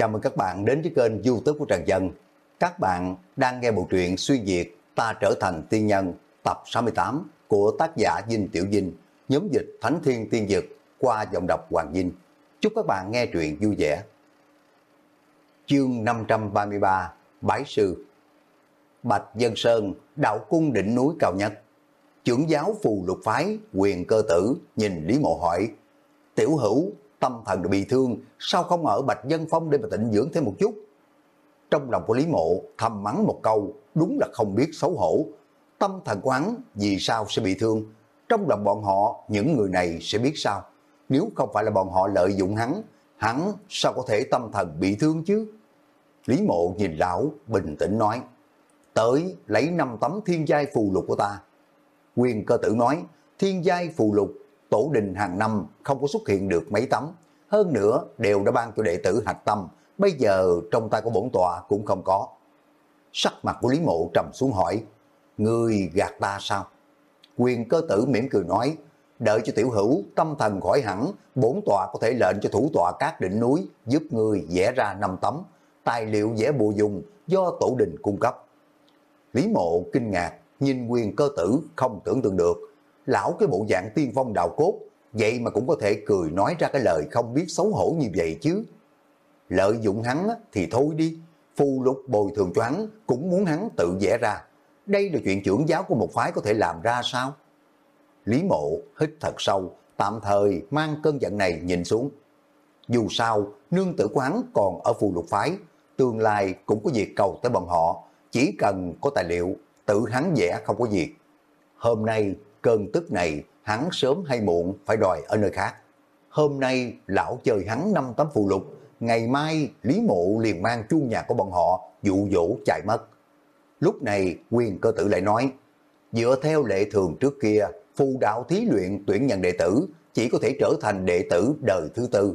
Chào mừng các bạn đến với kênh youtube của Trần Dân. Các bạn đang nghe bộ truyện Xuyên Việt Ta Trở Thành Tiên Nhân tập 68 của tác giả Dinh Tiểu Dinh, nhóm dịch Thánh Thiên Tiên Dực qua giọng đọc Hoàng Dinh. Chúc các bạn nghe truyện vui vẻ. Chương 533 Bái Sư Bạch Dân Sơn, đạo cung đỉnh núi cao nhất. Trưởng giáo phù lục phái, quyền cơ tử, nhìn Lý Mộ hỏi, Tiểu hữu, tâm thần bị thương, sao không ở Bạch Dân Phong để mà tịnh dưỡng thêm một chút? Trong lòng của Lý Mộ thầm mắng một câu, đúng là không biết xấu hổ. Tâm thần của hắn vì sao sẽ bị thương? Trong lòng bọn họ, những người này sẽ biết sao? Nếu không phải là bọn họ lợi dụng hắn, hắn sao có thể tâm thần bị thương chứ? Lý Mộ nhìn lão, bình tĩnh nói, tới lấy năm tấm thiên giai phù lục của ta. Quyền cơ tử nói, thiên giai phù lục tổ đình hàng năm không có xuất hiện được mấy tấm. Hơn nữa đều đã ban cho đệ tử hạch tâm, bây giờ trong tay của bổn tọa cũng không có. Sắc mặt của Lý Mộ trầm xuống hỏi, Người gạt ta sao? Quyền cơ tử mỉm cười nói, đợi cho tiểu hữu tâm thần khỏi hẳn, bổn tọa có thể lệnh cho thủ tọa các đỉnh núi giúp người vẽ ra năm tấm, tài liệu vẽ bùa dùng do tổ đình cung cấp. Lý mộ kinh ngạc, nhìn quyền cơ tử không tưởng tượng được, lão cái bộ dạng tiên phong đạo cốt, vậy mà cũng có thể cười nói ra cái lời không biết xấu hổ như vậy chứ. Lợi dụng hắn thì thôi đi, phù lục bồi thường cho hắn cũng muốn hắn tự vẽ ra. Đây là chuyện trưởng giáo của một phái có thể làm ra sao? Lý mộ hít thật sâu, tạm thời mang cơn giận này nhìn xuống. Dù sao, nương tử quán còn ở phù lục phái, tương lai cũng có việc cầu tới bọn họ, chỉ cần có tài liệu, tự hắn vẽ không có việc. Hôm nay cơn tức này hắn sớm hay muộn phải đòi ở nơi khác. Hôm nay lão chơi hắn năm tấm phù lục, ngày mai Lý Mộ liền mang chuông nhà của bọn họ dụ dỗ chạy mất. Lúc này quyền cơ tử lại nói, dựa theo lệ thường trước kia, phù đạo thí luyện tuyển nhận đệ tử chỉ có thể trở thành đệ tử đời thứ tư.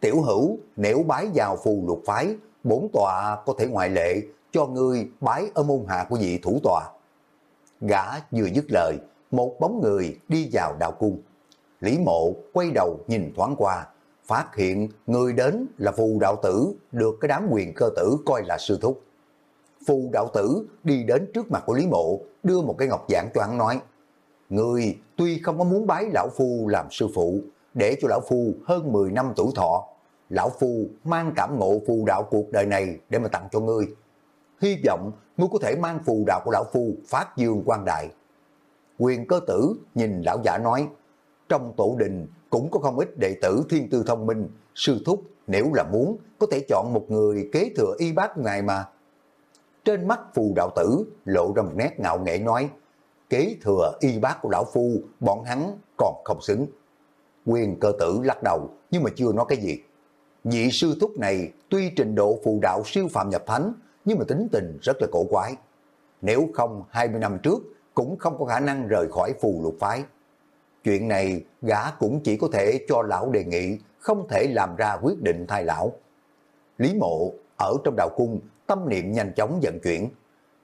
Tiểu hữu nếu bái vào phù lục phái, bốn tòa có thể ngoại lệ cho ngươi bái ở môn hạ của vị thủ tòa Gã vừa dứt lời, một bóng người đi vào đạo cung. Lý mộ quay đầu nhìn thoáng qua, phát hiện người đến là phù đạo tử được cái đám quyền cơ tử coi là sư thúc. Phù đạo tử đi đến trước mặt của Lý mộ, đưa một cái ngọc giảng cho hắn nói, Người tuy không có muốn bái lão phu làm sư phụ, để cho lão phu hơn 10 năm tuổi thọ, lão phu mang cảm ngộ phù đạo cuộc đời này để mà tặng cho ngươi. Hy vọng ngươi có thể mang phù đạo của lão phu phát dương quan đại. Quyền cơ tử nhìn lão giả nói, trong tổ đình cũng có không ít đệ tử thiên tư thông minh, sư thúc nếu là muốn có thể chọn một người kế thừa y bác ngài mà. Trên mắt phù đạo tử lộ ra một nét ngạo nghệ nói, kế thừa y bác của lão phu, bọn hắn còn không xứng. Quyền cơ tử lắc đầu nhưng mà chưa nói cái gì. Vị sư thúc này tuy trình độ phù đạo siêu phàm nhập thánh nhưng mà tính tình rất là cổ quái. Nếu không 20 năm trước cũng không có khả năng rời khỏi phù lục phái. Chuyện này gã cũng chỉ có thể cho lão đề nghị, không thể làm ra quyết định thay lão. Lý mộ ở trong đạo cung, tâm niệm nhanh chóng vận chuyển.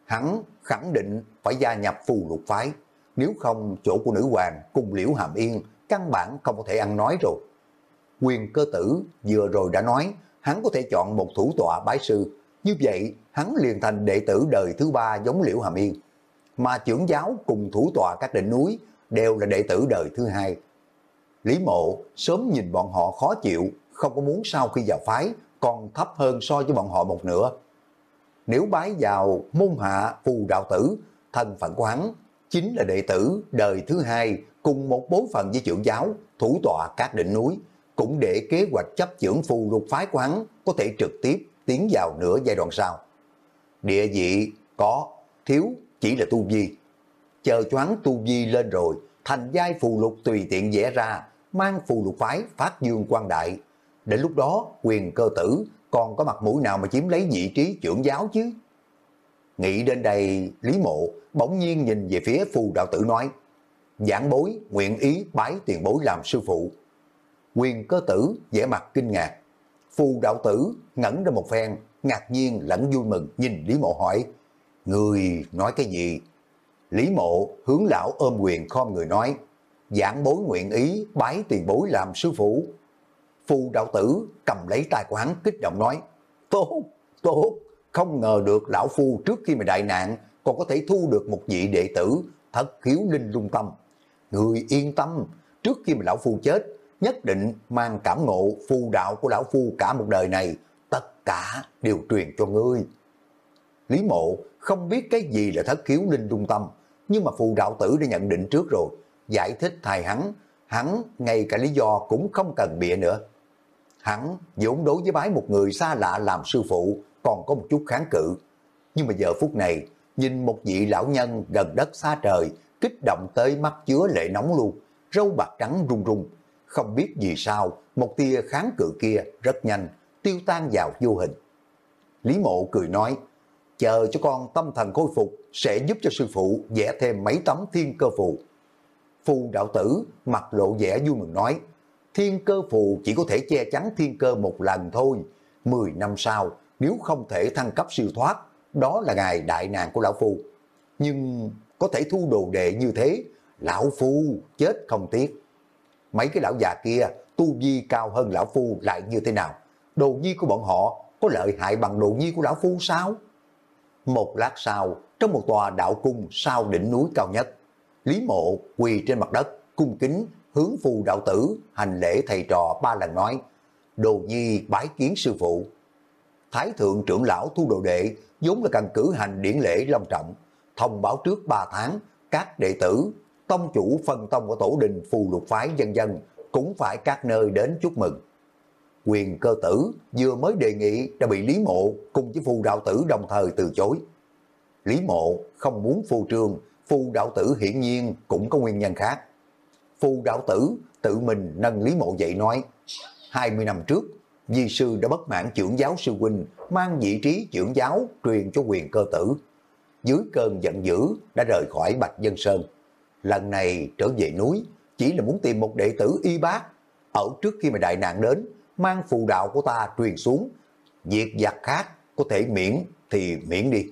Hắn khẳng định phải gia nhập phù lục phái, nếu không chỗ của nữ hoàng cùng liễu hàm yên căn bản không có thể ăn nói rồi. Quyền cơ tử vừa rồi đã nói hắn có thể chọn một thủ tọa bái sư, như vậy hắn liền thành đệ tử đời thứ ba giống liễu hàm yên mà trưởng giáo cùng thủ tọa các đỉnh núi đều là đệ tử đời thứ hai. Lý mộ sớm nhìn bọn họ khó chịu, không có muốn sau khi vào phái còn thấp hơn so với bọn họ một nửa. Nếu bái vào môn hạ phù đạo tử, thân phận của hắn chính là đệ tử đời thứ hai cùng một bối phận với trưởng giáo, thủ tọa các đỉnh núi, cũng để kế hoạch chấp trưởng phù lục phái của hắn có thể trực tiếp tiến vào nửa giai đoạn sau. Địa vị có, thiếu chỉ là tu vi. Chờ choáng tu vi lên rồi, thành giai phù lục tùy tiện vẽ ra, mang phù lục phái phát dương quan đại. Đến lúc đó, quyền cơ tử còn có mặt mũi nào mà chiếm lấy vị trí trưởng giáo chứ? Nghĩ đến đây, Lý Mộ bỗng nhiên nhìn về phía phù đạo tử nói, giảng bối nguyện ý bái tiền bối làm sư phụ. Quyền cơ tử vẻ mặt kinh ngạc. Phù đạo tử ngẩn ra một phen, ngạc nhiên lẫn vui mừng nhìn Lý Mộ hỏi, Người nói cái gì? Lý mộ hướng lão ôm quyền khom người nói, giảng bối nguyện ý bái tiền bối làm sư phụ. Phù đạo tử cầm lấy tài của hắn kích động nói, Tốt, tốt, không ngờ được lão phu trước khi mà đại nạn còn có thể thu được một vị đệ tử thật khiếu linh lung tâm. Người yên tâm, trước khi mà lão phu chết, nhất định mang cảm ngộ phù đạo của lão phu cả một đời này, tất cả đều truyền cho ngươi. Lý mộ không biết cái gì là thất khiếu linh trung tâm, nhưng mà phù đạo tử đã nhận định trước rồi, giải thích thay hắn, hắn ngay cả lý do cũng không cần bịa nữa. Hắn dũng đối với bái một người xa lạ làm sư phụ còn có một chút kháng cự. Nhưng mà giờ phút này, nhìn một vị lão nhân gần đất xa trời, kích động tới mắt chứa lệ nóng luôn, râu bạc trắng rung rung. Không biết vì sao, một tia kháng cự kia rất nhanh, tiêu tan vào vô hình. Lý mộ cười nói, chờ cho con tâm thần khôi phục, sẽ giúp cho sư phụ vẽ thêm mấy tấm thiên cơ phù. Phù đạo tử mặt lộ vẻ vui mừng nói, thiên cơ phù chỉ có thể che chắn thiên cơ một lần thôi. Mười năm sau, nếu không thể thăng cấp siêu thoát, đó là ngày đại nạn của Lão Phu. Nhưng có thể thu đồ đệ như thế, Lão Phu chết không tiếc. Mấy cái lão già kia tu vi cao hơn Lão Phu lại như thế nào? Đồ nhi của bọn họ có lợi hại bằng đồ nhi của Lão Phu sao? Một lát sau, trong một tòa đạo cung sau đỉnh núi cao nhất, Lý Mộ quỳ trên mặt đất, cung kính, hướng phù đạo tử, hành lễ thầy trò ba lần nói, đồ nhi bái kiến sư phụ. Thái thượng trưởng lão thu đồ đệ, vốn là cần cử hành điển lễ long trọng, thông báo trước 3 tháng, các đệ tử, tông chủ phân tông của tổ đình phù lục phái dân dân cũng phải các nơi đến chúc mừng. Quyền cơ tử vừa mới đề nghị đã bị Lý Mộ cùng với phù đạo tử đồng thời từ chối. Lý Mộ không muốn phù trương, phù đạo tử hiển nhiên cũng có nguyên nhân khác. Phù đạo tử tự mình nâng Lý Mộ dậy nói, 20 năm trước, di sư đã bất mãn trưởng giáo sư huynh mang vị trí trưởng giáo truyền cho quyền cơ tử. Dưới cơn giận dữ đã rời khỏi Bạch Dân Sơn. Lần này trở về núi chỉ là muốn tìm một đệ tử y bác. Ở trước khi mà đại nạn đến, mang phù đạo của ta truyền xuống. Việc giặc khác có thể miễn thì miễn đi.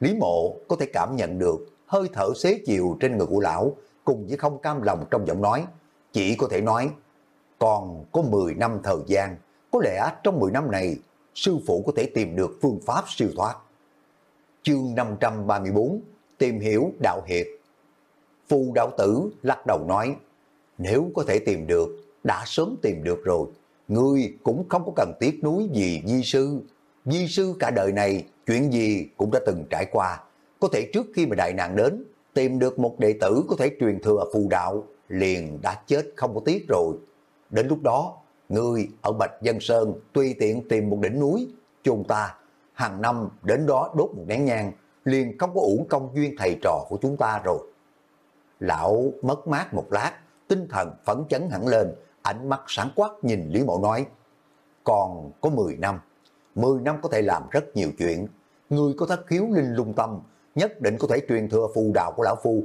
Lý mộ có thể cảm nhận được hơi thở xế chiều trên người của lão cùng với không cam lòng trong giọng nói. Chỉ có thể nói, còn có 10 năm thời gian, có lẽ trong 10 năm này, sư phụ có thể tìm được phương pháp siêu thoát. Chương 534 Tìm hiểu đạo hiệp Phù đạo tử lắc đầu nói, nếu có thể tìm được, đã sớm tìm được rồi. Ngươi cũng không có cần tiếc núi gì di sư. Di sư cả đời này, chuyện gì cũng đã từng trải qua. Có thể trước khi mà đại nạn đến, tìm được một đệ tử có thể truyền thừa phù đạo, liền đã chết không có tiếc rồi. Đến lúc đó, ngươi ở Bạch Dân Sơn tùy tiện tìm một đỉnh núi, chúng ta hàng năm đến đó đốt một nén nhang, liền không có uổng công duyên thầy trò của chúng ta rồi. Lão mất mát một lát, tinh thần phấn chấn hẳn lên, ánh mắt sáng quắc nhìn Lý Mộ nói, còn có 10 năm, 10 năm có thể làm rất nhiều chuyện, người có thất khiếu linh lung tâm, nhất định có thể truyền thừa phù đạo của Lão Phu.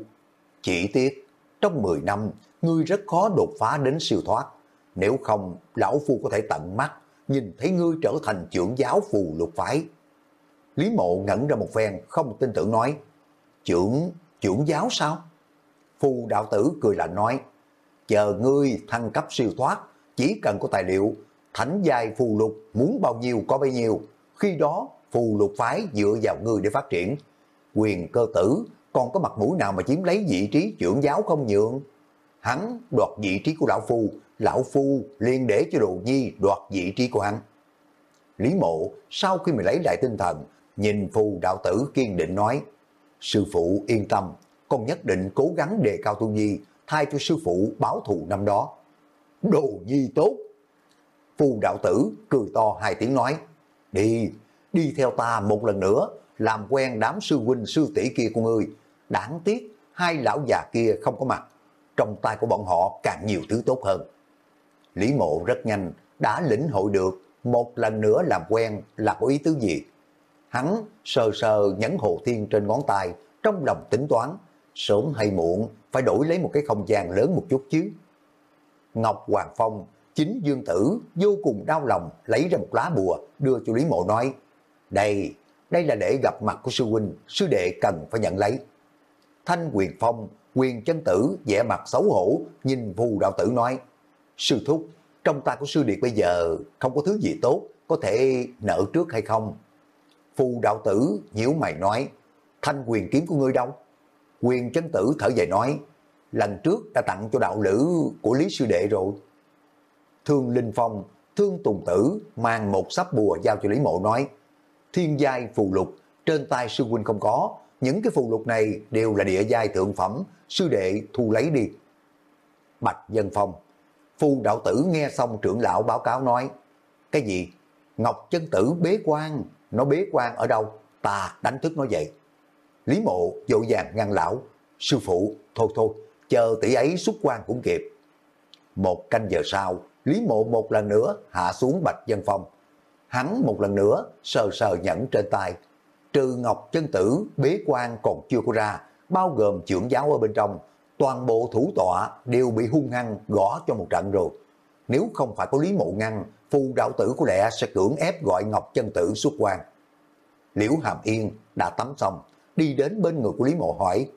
Chỉ tiếc, trong 10 năm, ngươi rất khó đột phá đến siêu thoát, nếu không, Lão Phu có thể tận mắt, nhìn thấy ngươi trở thành trưởng giáo phù lục phái. Lý Mộ ngẩn ra một phen, không tin tưởng nói, trưởng, trưởng giáo sao? Phù đạo tử cười lạnh nói, chờ ngươi thăng cấp siêu thoát, chỉ cần có tài liệu, thánh giai phù lục muốn bao nhiêu có bấy nhiêu, khi đó phù lục phái dựa vào ngươi để phát triển. Quyền cơ tử còn có mặt mũi nào mà chiếm lấy vị trí trưởng giáo không nhượng. Hắn đoạt vị trí của lão phu, lão phu liền để cho đồ nhi đoạt vị trí của hắn. Lý mộ sau khi mình lấy lại tinh thần, nhìn phù đạo tử kiên định nói, sư phụ yên tâm, con nhất định cố gắng đề cao tu nhi, thay cho sư phụ báo thù năm đó. Đồ nhi tốt. Phù đạo tử cười to hai tiếng nói, đi, đi theo ta một lần nữa, làm quen đám sư huynh sư tỷ kia của ngươi. Đáng tiếc, hai lão già kia không có mặt, trong tay của bọn họ càng nhiều thứ tốt hơn. Lý mộ rất nhanh, đã lĩnh hội được một lần nữa làm quen là có ý tứ gì. Hắn sờ sờ nhẫn hồ thiên trên ngón tay, trong lòng tính toán, sớm hay muộn phải đổi lấy một cái không gian lớn một chút chứ. Ngọc Hoàng Phong, chính dương tử vô cùng đau lòng lấy ra một lá bùa đưa cho Lý Mộ nói, đây, đây là để gặp mặt của sư huynh, sư đệ cần phải nhận lấy. Thanh Quyền Phong, quyền chân tử vẻ mặt xấu hổ, nhìn phù đạo tử nói, sư thúc, trong tay của sư điệt bây giờ không có thứ gì tốt, có thể nợ trước hay không? Phù đạo tử nhiễu mày nói, thanh quyền kiếm của ngươi đâu? Quyền chân tử thở dài nói, lần trước đã tặng cho đạo lữ của Lý Sư Đệ rồi. Thương Linh Phong, Thương Tùng Tử mang một sắp bùa giao cho Lý Mộ nói, thiên giai phù lục, trên tay sư huynh không có, những cái phù lục này đều là địa giai thượng phẩm, sư đệ thu lấy đi. Bạch Dân Phong, phù đạo tử nghe xong trưởng lão báo cáo nói, cái gì? Ngọc chân tử bế quan, nó bế quan ở đâu? Ta đánh thức nó vậy. Lý mộ dội vàng ngăn lão, sư phụ, thôi thôi, chờ tỷ ấy xuất quan cũng kịp. Một canh giờ sau, Lý mộ một lần nữa hạ xuống bạch dân phong. Hắn một lần nữa sờ sờ nhẫn trên tay. Trừ ngọc chân tử, bế quan còn chưa có ra, bao gồm trưởng giáo ở bên trong, toàn bộ thủ tọa đều bị hung hăng gõ cho một trận rồi. Nếu không phải có Lý Mộ ngăn, phù đạo tử của lẽ sẽ cưỡng ép gọi Ngọc chân tử xuất quan. Liễu Hàm Yên đã tắm xong, đi đến bên người của Lý Mộ hỏi,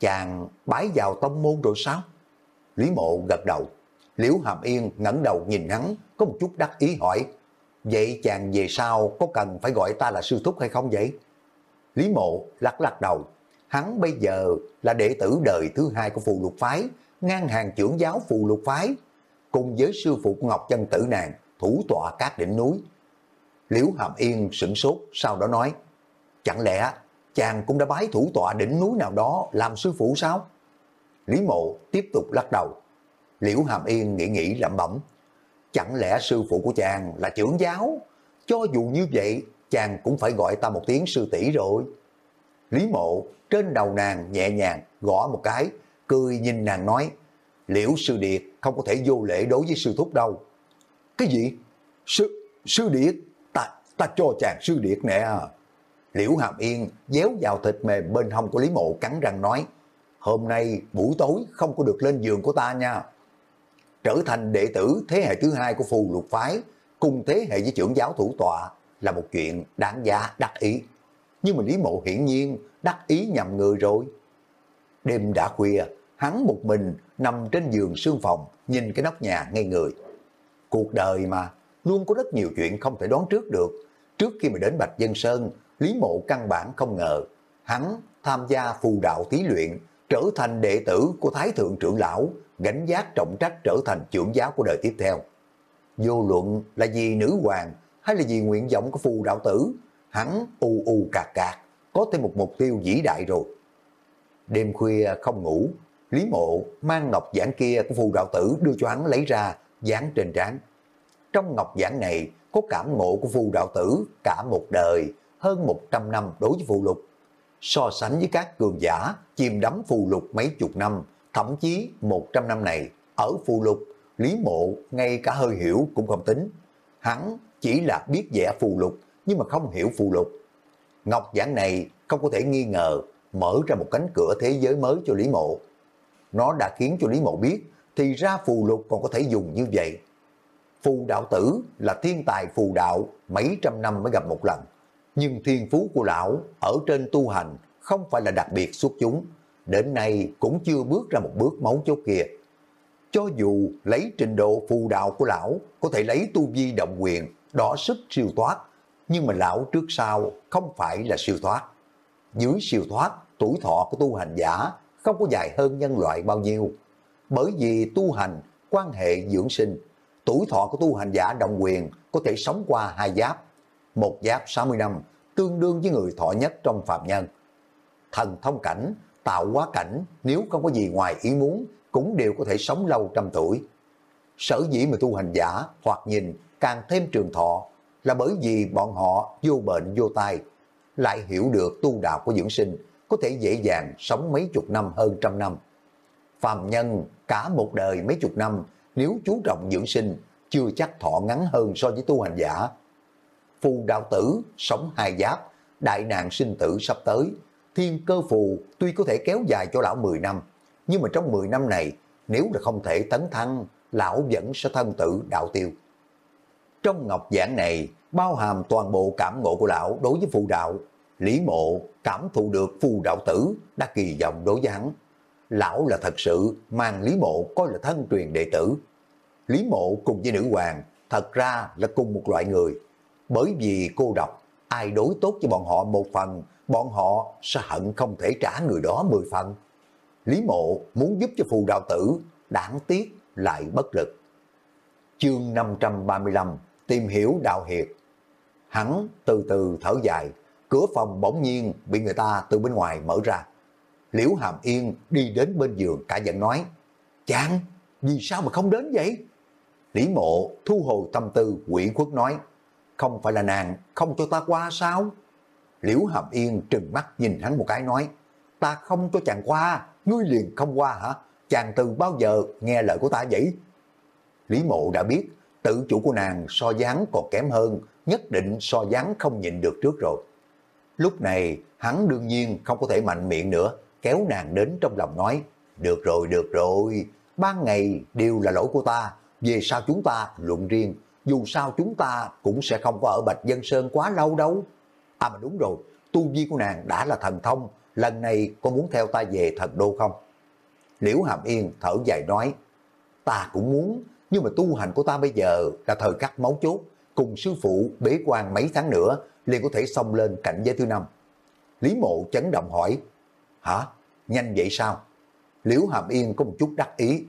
chàng bái vào tông môn rồi sao? Lý Mộ gật đầu, Liễu Hàm Yên ngẩng đầu nhìn hắn, có một chút đắc ý hỏi, vậy chàng về sau có cần phải gọi ta là sư thúc hay không vậy? Lý Mộ lắc lắc đầu, hắn bây giờ là đệ tử đời thứ hai của phù lục phái, ngang hàng trưởng giáo phù lục phái, cùng với sư phụ Ngọc Chân Tử nàng, thủ tọa các đỉnh núi. Liễu Hàm Yên sửng sốt, sau đó nói, chẳng lẽ chàng cũng đã bái thủ tọa đỉnh núi nào đó làm sư phụ sao? Lý Mộ tiếp tục lắc đầu. Liễu Hàm Yên nghĩ nghĩ lẩm bẩm, chẳng lẽ sư phụ của chàng là trưởng giáo? Cho dù như vậy, chàng cũng phải gọi ta một tiếng sư tỷ rồi. Lý Mộ trên đầu nàng nhẹ nhàng gõ một cái, cười nhìn nàng nói, Liễu Sư Điệt không có thể vô lễ đối với sư thúc đâu. Cái gì? Sư, sư Điệt? Ta, ta cho chàng sư Điệt nè. À. Liễu Hàm Yên déo vào thịt mềm bên hông của Lý Mộ cắn răng nói, hôm nay buổi tối không có được lên giường của ta nha. Trở thành đệ tử thế hệ thứ hai của phù lục phái, cùng thế hệ với trưởng giáo thủ tọa là một chuyện đáng giá đắc ý. Nhưng mà Lý Mộ hiển nhiên đắc ý nhầm người rồi. Đêm đã khuya, hắn một mình nằm trên giường sương phòng, nhìn cái nóc nhà ngay người. Cuộc đời mà, luôn có rất nhiều chuyện không thể đoán trước được. Trước khi mà đến Bạch Dân Sơn, Lý Mộ căn bản không ngờ, hắn tham gia phù đạo thí luyện, trở thành đệ tử của Thái Thượng Trưởng Lão, gánh giác trọng trách trở thành trưởng giáo của đời tiếp theo. Vô luận là vì nữ hoàng hay là vì nguyện vọng của phù đạo tử, hắn u u cạc cạc, có thêm một mục tiêu vĩ đại rồi. Đêm khuya không ngủ, Lý Mộ mang ngọc giảng kia của phù đạo tử đưa cho hắn lấy ra, dán trên trán. Trong ngọc giảng này có cảm ngộ của phù đạo tử cả một đời, hơn 100 năm đối với phù lục. So sánh với các cường giả, chìm đắm phù lục mấy chục năm, thậm chí 100 năm này, ở phù lục, Lý Mộ ngay cả hơi hiểu cũng không tính. Hắn chỉ là biết vẽ phù lục, nhưng mà không hiểu phù lục. Ngọc giảng này không có thể nghi ngờ mở ra một cánh cửa thế giới mới cho Lý Mộ. Nó đã khiến cho Lý Mộ biết thì ra phù lục còn có thể dùng như vậy. Phù đạo tử là thiên tài phù đạo mấy trăm năm mới gặp một lần. Nhưng thiên phú của lão ở trên tu hành không phải là đặc biệt xuất chúng. Đến nay cũng chưa bước ra một bước máu chốt kia. Cho dù lấy trình độ phù đạo của lão có thể lấy tu vi động quyền, đỏ sức siêu thoát, nhưng mà lão trước sau không phải là siêu thoát. Dưới siêu thoát, tuổi thọ của tu hành giả không có dài hơn nhân loại bao nhiêu. Bởi vì tu hành, quan hệ dưỡng sinh, tuổi thọ của tu hành giả động quyền có thể sống qua hai giáp. Một giáp 60 năm, tương đương với người thọ nhất trong phạm nhân. Thần thông cảnh, tạo hóa cảnh, nếu không có gì ngoài ý muốn, cũng đều có thể sống lâu trăm tuổi. Sở dĩ mà tu hành giả hoặc nhìn càng thêm trường thọ là bởi vì bọn họ vô bệnh vô tai, lại hiểu được tu đạo của dưỡng sinh, có thể dễ dàng sống mấy chục năm hơn trăm năm. Phàm nhân cả một đời mấy chục năm, nếu chú trọng dưỡng sinh, chưa chắc thọ ngắn hơn so với tu hành giả. Phù đạo tử, sống hai giáp, đại nạn sinh tử sắp tới, thiên cơ phù tuy có thể kéo dài cho lão 10 năm, nhưng mà trong 10 năm này, nếu là không thể tấn thăng, lão vẫn sẽ thân tử đạo tiêu. Trong ngọc giảng này, bao hàm toàn bộ cảm ngộ của lão đối với phù đạo, Lý Mộ cảm thụ được phù đạo tử đã kỳ vọng đối với hắn. Lão là thật sự mang Lý Mộ coi là thân truyền đệ tử. Lý Mộ cùng với nữ hoàng thật ra là cùng một loại người bởi vì cô độc, ai đối tốt cho bọn họ một phần, bọn họ sẽ hận không thể trả người đó mười phần. Lý mộ muốn giúp cho phù đạo tử, đáng tiếc lại bất lực. Chương 535 Tìm hiểu đạo hiệt Hắn từ từ thở dài, cửa phòng bỗng nhiên bị người ta từ bên ngoài mở ra. Liễu Hàm Yên đi đến bên giường cả giận nói, Chàng, vì sao mà không đến vậy? Lý mộ thu hồi tâm tư quỷ khuất nói, không phải là nàng không cho ta qua sao? Liễu Hàm Yên trừng mắt nhìn hắn một cái nói, ta không cho chàng qua, ngươi liền không qua hả? Chàng từ bao giờ nghe lời của ta vậy? Lý mộ đã biết, tự chủ của nàng so dáng còn kém hơn, nhất định so dáng không nhịn được trước rồi. Lúc này, hắn đương nhiên không có thể mạnh miệng nữa, kéo nàng đến trong lòng nói, được rồi, được rồi, ban ngày đều là lỗi của ta, về sau chúng ta luận riêng, dù sao chúng ta cũng sẽ không có ở Bạch Dân Sơn quá lâu đâu. À mà đúng rồi, tu vi của nàng đã là thần thông, lần này có muốn theo ta về thần đô không? Liễu Hàm Yên thở dài nói, ta cũng muốn, nhưng mà tu hành của ta bây giờ là thời khắc máu chốt, cùng sư phụ bế quan mấy tháng nữa liền có thể xông lên cảnh giới thứ năm. Lý Mộ chấn động hỏi, hả, nhanh vậy sao? Liễu Hàm Yên có một chút đắc ý,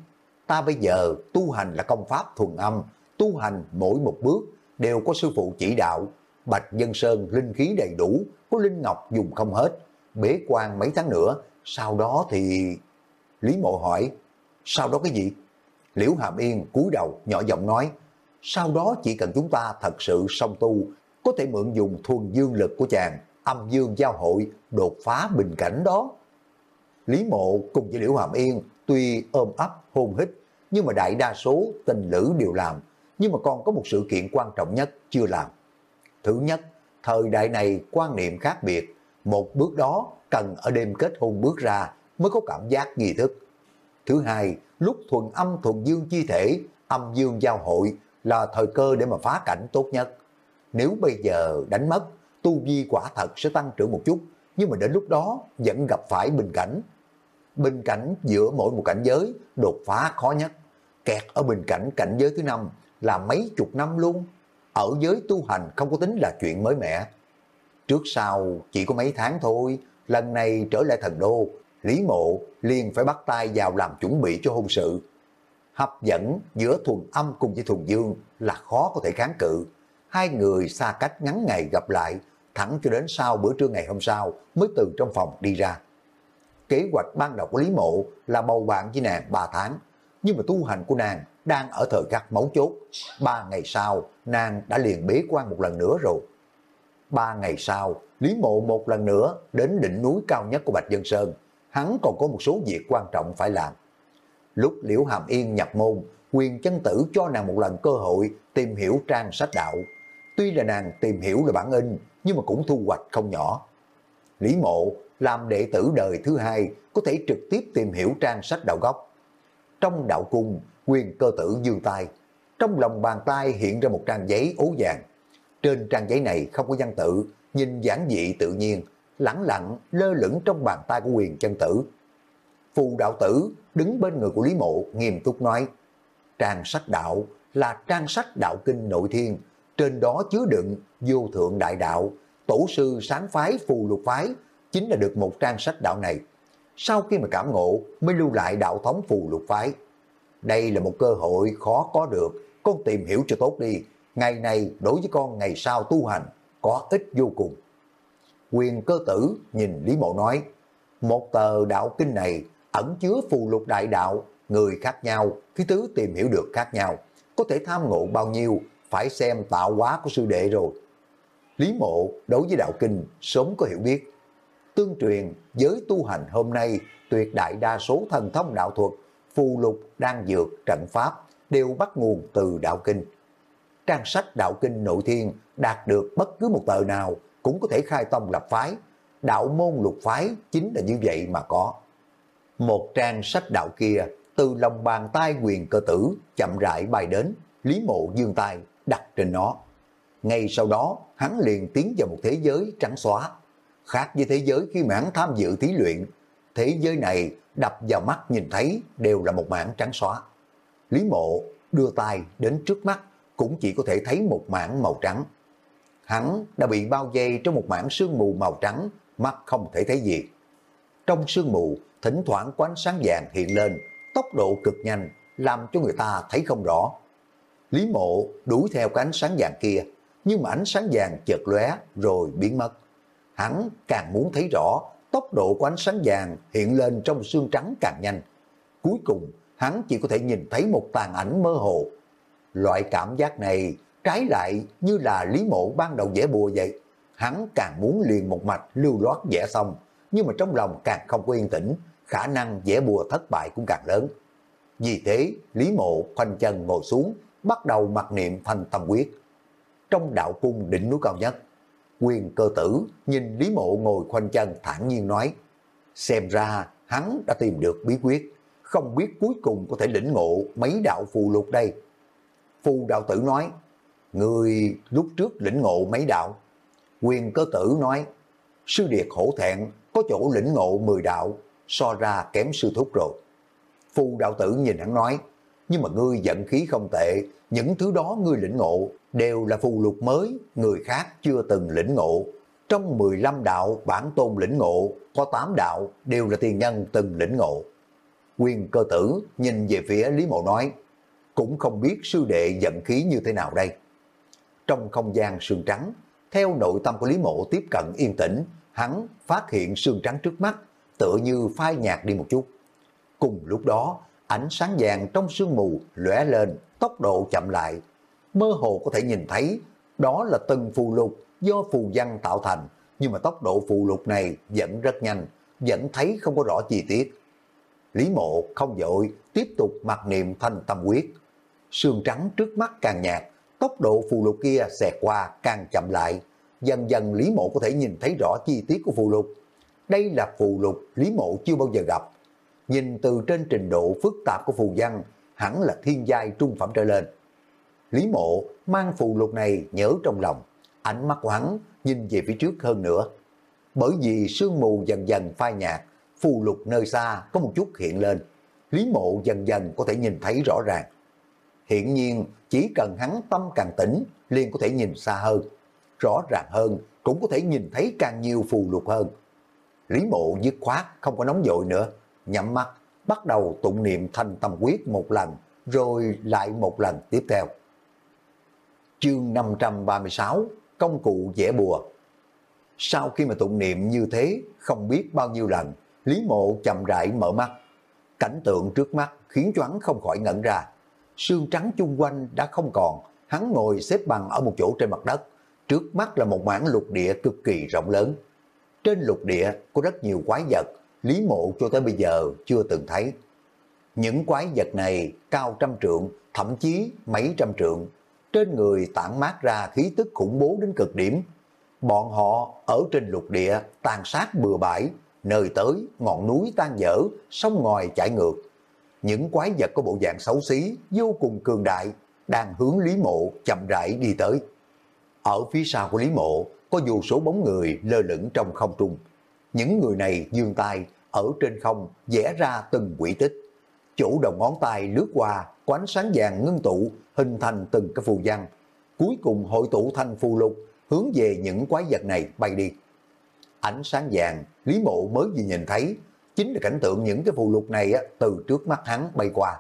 ta bây giờ tu hành là công pháp thuần âm, tu hành mỗi một bước đều có sư phụ chỉ đạo, Bạch Dân Sơn linh khí đầy đủ, có linh ngọc dùng không hết, bế quan mấy tháng nữa, sau đó thì... Lý Mộ hỏi, sau đó cái gì? Liễu Hàm Yên cúi đầu nhỏ giọng nói, sau đó chỉ cần chúng ta thật sự song tu, có thể mượn dùng thuần dương lực của chàng, âm dương giao hội, đột phá bình cảnh đó. Lý Mộ cùng với Liễu Hàm Yên tuy ôm ấp hôn hít, nhưng mà đại đa số tình lữ đều làm, nhưng mà còn có một sự kiện quan trọng nhất chưa làm. Thứ nhất, thời đại này quan niệm khác biệt, một bước đó cần ở đêm kết hôn bước ra mới có cảm giác nghi thức. Thứ hai, lúc thuần âm thuần dương chi thể, âm dương giao hội là thời cơ để mà phá cảnh tốt nhất. Nếu bây giờ đánh mất, tu vi quả thật sẽ tăng trưởng một chút, nhưng mà đến lúc đó vẫn gặp phải bình cảnh. Bình cảnh giữa mỗi một cảnh giới đột phá khó nhất. Kẹt ở bình cảnh cảnh giới thứ năm là mấy chục năm luôn. Ở giới tu hành không có tính là chuyện mới mẻ. Trước sau chỉ có mấy tháng thôi, lần này trở lại thần đô, Lý Mộ liền phải bắt tay vào làm chuẩn bị cho hôn sự. Hấp dẫn giữa thuần âm cùng với thuần dương là khó có thể kháng cự. Hai người xa cách ngắn ngày gặp lại, thẳng cho đến sau bữa trưa ngày hôm sau mới từ trong phòng đi ra. Kế hoạch ban đầu của Lý Mộ là bầu bạn với nàng 3 tháng, nhưng mà tu hành của nàng đang ở thời khắc máu chốt. Ba ngày sau, nàng đã liền bế quan một lần nữa rồi. Ba ngày sau, Lý Mộ một lần nữa đến đỉnh núi cao nhất của Bạch Dân Sơn. Hắn còn có một số việc quan trọng phải làm. Lúc Liễu Hàm Yên nhập môn, quyền chân tử cho nàng một lần cơ hội tìm hiểu trang sách đạo. Tuy là nàng tìm hiểu là bản in, nhưng mà cũng thu hoạch không nhỏ. Lý Mộ làm đệ tử đời thứ hai có thể trực tiếp tìm hiểu trang sách đạo gốc. Trong đạo cung, quyền cơ tử dương tay. Trong lòng bàn tay hiện ra một trang giấy ố vàng. Trên trang giấy này không có văn tự, nhìn giản dị tự nhiên, lẳng lặng lơ lửng trong bàn tay của quyền chân tử. Phù đạo tử đứng bên người của Lý Mộ nghiêm túc nói, trang sách đạo là trang sách đạo kinh nội thiên, trên đó chứa đựng vô thượng đại đạo, tổ sư sáng phái phù lục phái, chính là được một trang sách đạo này. Sau khi mà cảm ngộ mới lưu lại đạo thống phù lục phái. Đây là một cơ hội khó có được, con tìm hiểu cho tốt đi. Ngày này đối với con ngày sau tu hành có ích vô cùng. Quyền cơ tử nhìn Lý Mộ nói, một tờ đạo kinh này ẩn chứa phù lục đại đạo, người khác nhau, thứ tứ tìm hiểu được khác nhau. Có thể tham ngộ bao nhiêu, phải xem tạo hóa của sư đệ rồi. Lý Mộ đối với đạo kinh sớm có hiểu biết. Tương truyền, giới tu hành hôm nay tuyệt đại đa số thần thông đạo thuật phù lục, đan dược, trận pháp đều bắt nguồn từ đạo kinh. Trang sách đạo kinh nội thiên đạt được bất cứ một tờ nào cũng có thể khai tông lập phái. Đạo môn lục phái chính là như vậy mà có. Một trang sách đạo kia từ lòng bàn tay quyền cơ tử chậm rãi bay đến, Lý Mộ dương tay đặt trên nó. Ngay sau đó, hắn liền tiến vào một thế giới trắng xóa. Khác với thế giới khi mà hắn tham dự thí luyện, thế giới này đập vào mắt nhìn thấy đều là một mảng trắng xóa. Lý mộ đưa tay đến trước mắt cũng chỉ có thể thấy một mảng màu trắng. hắn đã bị bao dây trong một mảng sương mù màu trắng, mắt không thể thấy gì. Trong sương mù, thỉnh thoảng có ánh sáng vàng hiện lên, tốc độ cực nhanh, làm cho người ta thấy không rõ. Lý mộ đuổi theo cái ánh sáng vàng kia, nhưng mà ánh sáng vàng chợt lóe rồi biến mất. Hắn càng muốn thấy rõ, tốc độ của ánh sáng vàng hiện lên trong xương trắng càng nhanh. Cuối cùng, hắn chỉ có thể nhìn thấy một tàn ảnh mơ hồ. Loại cảm giác này trái lại như là Lý Mộ ban đầu vẽ bùa vậy. Hắn càng muốn liền một mạch lưu loát vẽ xong, nhưng mà trong lòng càng không có yên tĩnh, khả năng vẽ bùa thất bại cũng càng lớn. Vì thế, Lý Mộ khoanh chân ngồi xuống, bắt đầu mặc niệm thành tâm quyết. Trong đạo cung đỉnh núi cao nhất, quyền cơ tử nhìn Lý Mộ ngồi khoanh chân thản nhiên nói, xem ra hắn đã tìm được bí quyết, không biết cuối cùng có thể lĩnh ngộ mấy đạo phù lục đây. Phù đạo tử nói, người lúc trước lĩnh ngộ mấy đạo. Quyền cơ tử nói, sư điệt hổ thẹn có chỗ lĩnh ngộ 10 đạo, so ra kém sư thúc rồi. Phù đạo tử nhìn hắn nói, nhưng mà ngươi giận khí không tệ, những thứ đó ngươi lĩnh ngộ đều là phù lục mới, người khác chưa từng lĩnh ngộ. Trong 15 đạo bản tôn lĩnh ngộ, có 8 đạo đều là tiền nhân từng lĩnh ngộ. Quyền cơ tử nhìn về phía Lý Mộ nói, cũng không biết sư đệ giận khí như thế nào đây. Trong không gian sương trắng, theo nội tâm của Lý Mộ tiếp cận yên tĩnh, hắn phát hiện sương trắng trước mắt, tựa như phai nhạt đi một chút. Cùng lúc đó, ánh sáng vàng trong sương mù lóe lên, tốc độ chậm lại. Mơ hồ có thể nhìn thấy, đó là từng phù lục do phù văn tạo thành, nhưng mà tốc độ phù lục này vẫn rất nhanh, vẫn thấy không có rõ chi tiết. Lý mộ không dội, tiếp tục mặc niệm thanh tâm quyết. Sương trắng trước mắt càng nhạt, tốc độ phù lục kia xẹt qua càng chậm lại. Dần dần Lý mộ có thể nhìn thấy rõ chi tiết của phù lục. Đây là phù lục Lý mộ chưa bao giờ gặp. Nhìn từ trên trình độ phức tạp của phù văn, hẳn là thiên giai trung phẩm trở lên. Lý mộ mang phù lục này nhớ trong lòng, ánh mắt của hắn nhìn về phía trước hơn nữa. Bởi vì sương mù dần dần phai nhạt, phù lục nơi xa có một chút hiện lên. Lý mộ dần dần có thể nhìn thấy rõ ràng. Hiện nhiên, chỉ cần hắn tâm càng tĩnh, liền có thể nhìn xa hơn. Rõ ràng hơn, cũng có thể nhìn thấy càng nhiều phù lục hơn. Lý mộ dứt khoát, không có nóng vội nữa. Nhắm mắt, bắt đầu tụng niệm thanh tâm quyết một lần, rồi lại một lần tiếp theo. Chương 536, công cụ dễ bùa. Sau khi mà tụng niệm như thế, không biết bao nhiêu lần, Lý Mộ chậm rãi mở mắt. Cảnh tượng trước mắt khiến cho hắn không khỏi ngẩn ra. Sương trắng chung quanh đã không còn, hắn ngồi xếp bằng ở một chỗ trên mặt đất. Trước mắt là một mảng lục địa cực kỳ rộng lớn. Trên lục địa có rất nhiều quái vật, Lý Mộ cho tới bây giờ chưa từng thấy. Những quái vật này cao trăm trượng, thậm chí mấy trăm trượng. Trên người tản mát ra khí tức khủng bố đến cực điểm. Bọn họ ở trên lục địa tàn sát bừa bãi, nơi tới ngọn núi tan dở, sông ngòi chảy ngược. Những quái vật có bộ dạng xấu xí, vô cùng cường đại, đang hướng Lý Mộ chậm rãi đi tới. Ở phía sau của Lý Mộ có vô số bóng người lơ lửng trong không trung. Những người này dương tay ở trên không vẽ ra từng quỷ tích. Chủ đầu ngón tay lướt qua, có ánh sáng vàng ngưng tụ, hình thành từng cái phù văn. Cuối cùng hội tụ thành phù lục, hướng về những quái vật này bay đi. Ánh sáng vàng, Lý Mộ mới vừa nhìn thấy, chính là cảnh tượng những cái phù lục này từ trước mắt hắn bay qua.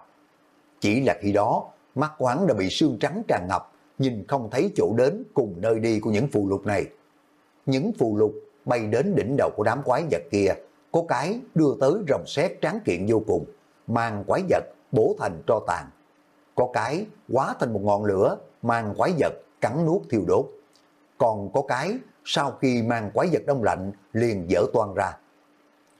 Chỉ là khi đó, mắt của hắn đã bị sương trắng tràn ngập, nhìn không thấy chỗ đến cùng nơi đi của những phù lục này. Những phù lục bay đến đỉnh đầu của đám quái vật kia, có cái đưa tới rồng sét tráng kiện vô cùng, mang quái vật bổ thành tro tàn. Có cái hóa thành một ngọn lửa, mang quái vật cắn nuốt thiêu đốt. Còn có cái sau khi mang quái vật đông lạnh liền dở toan ra.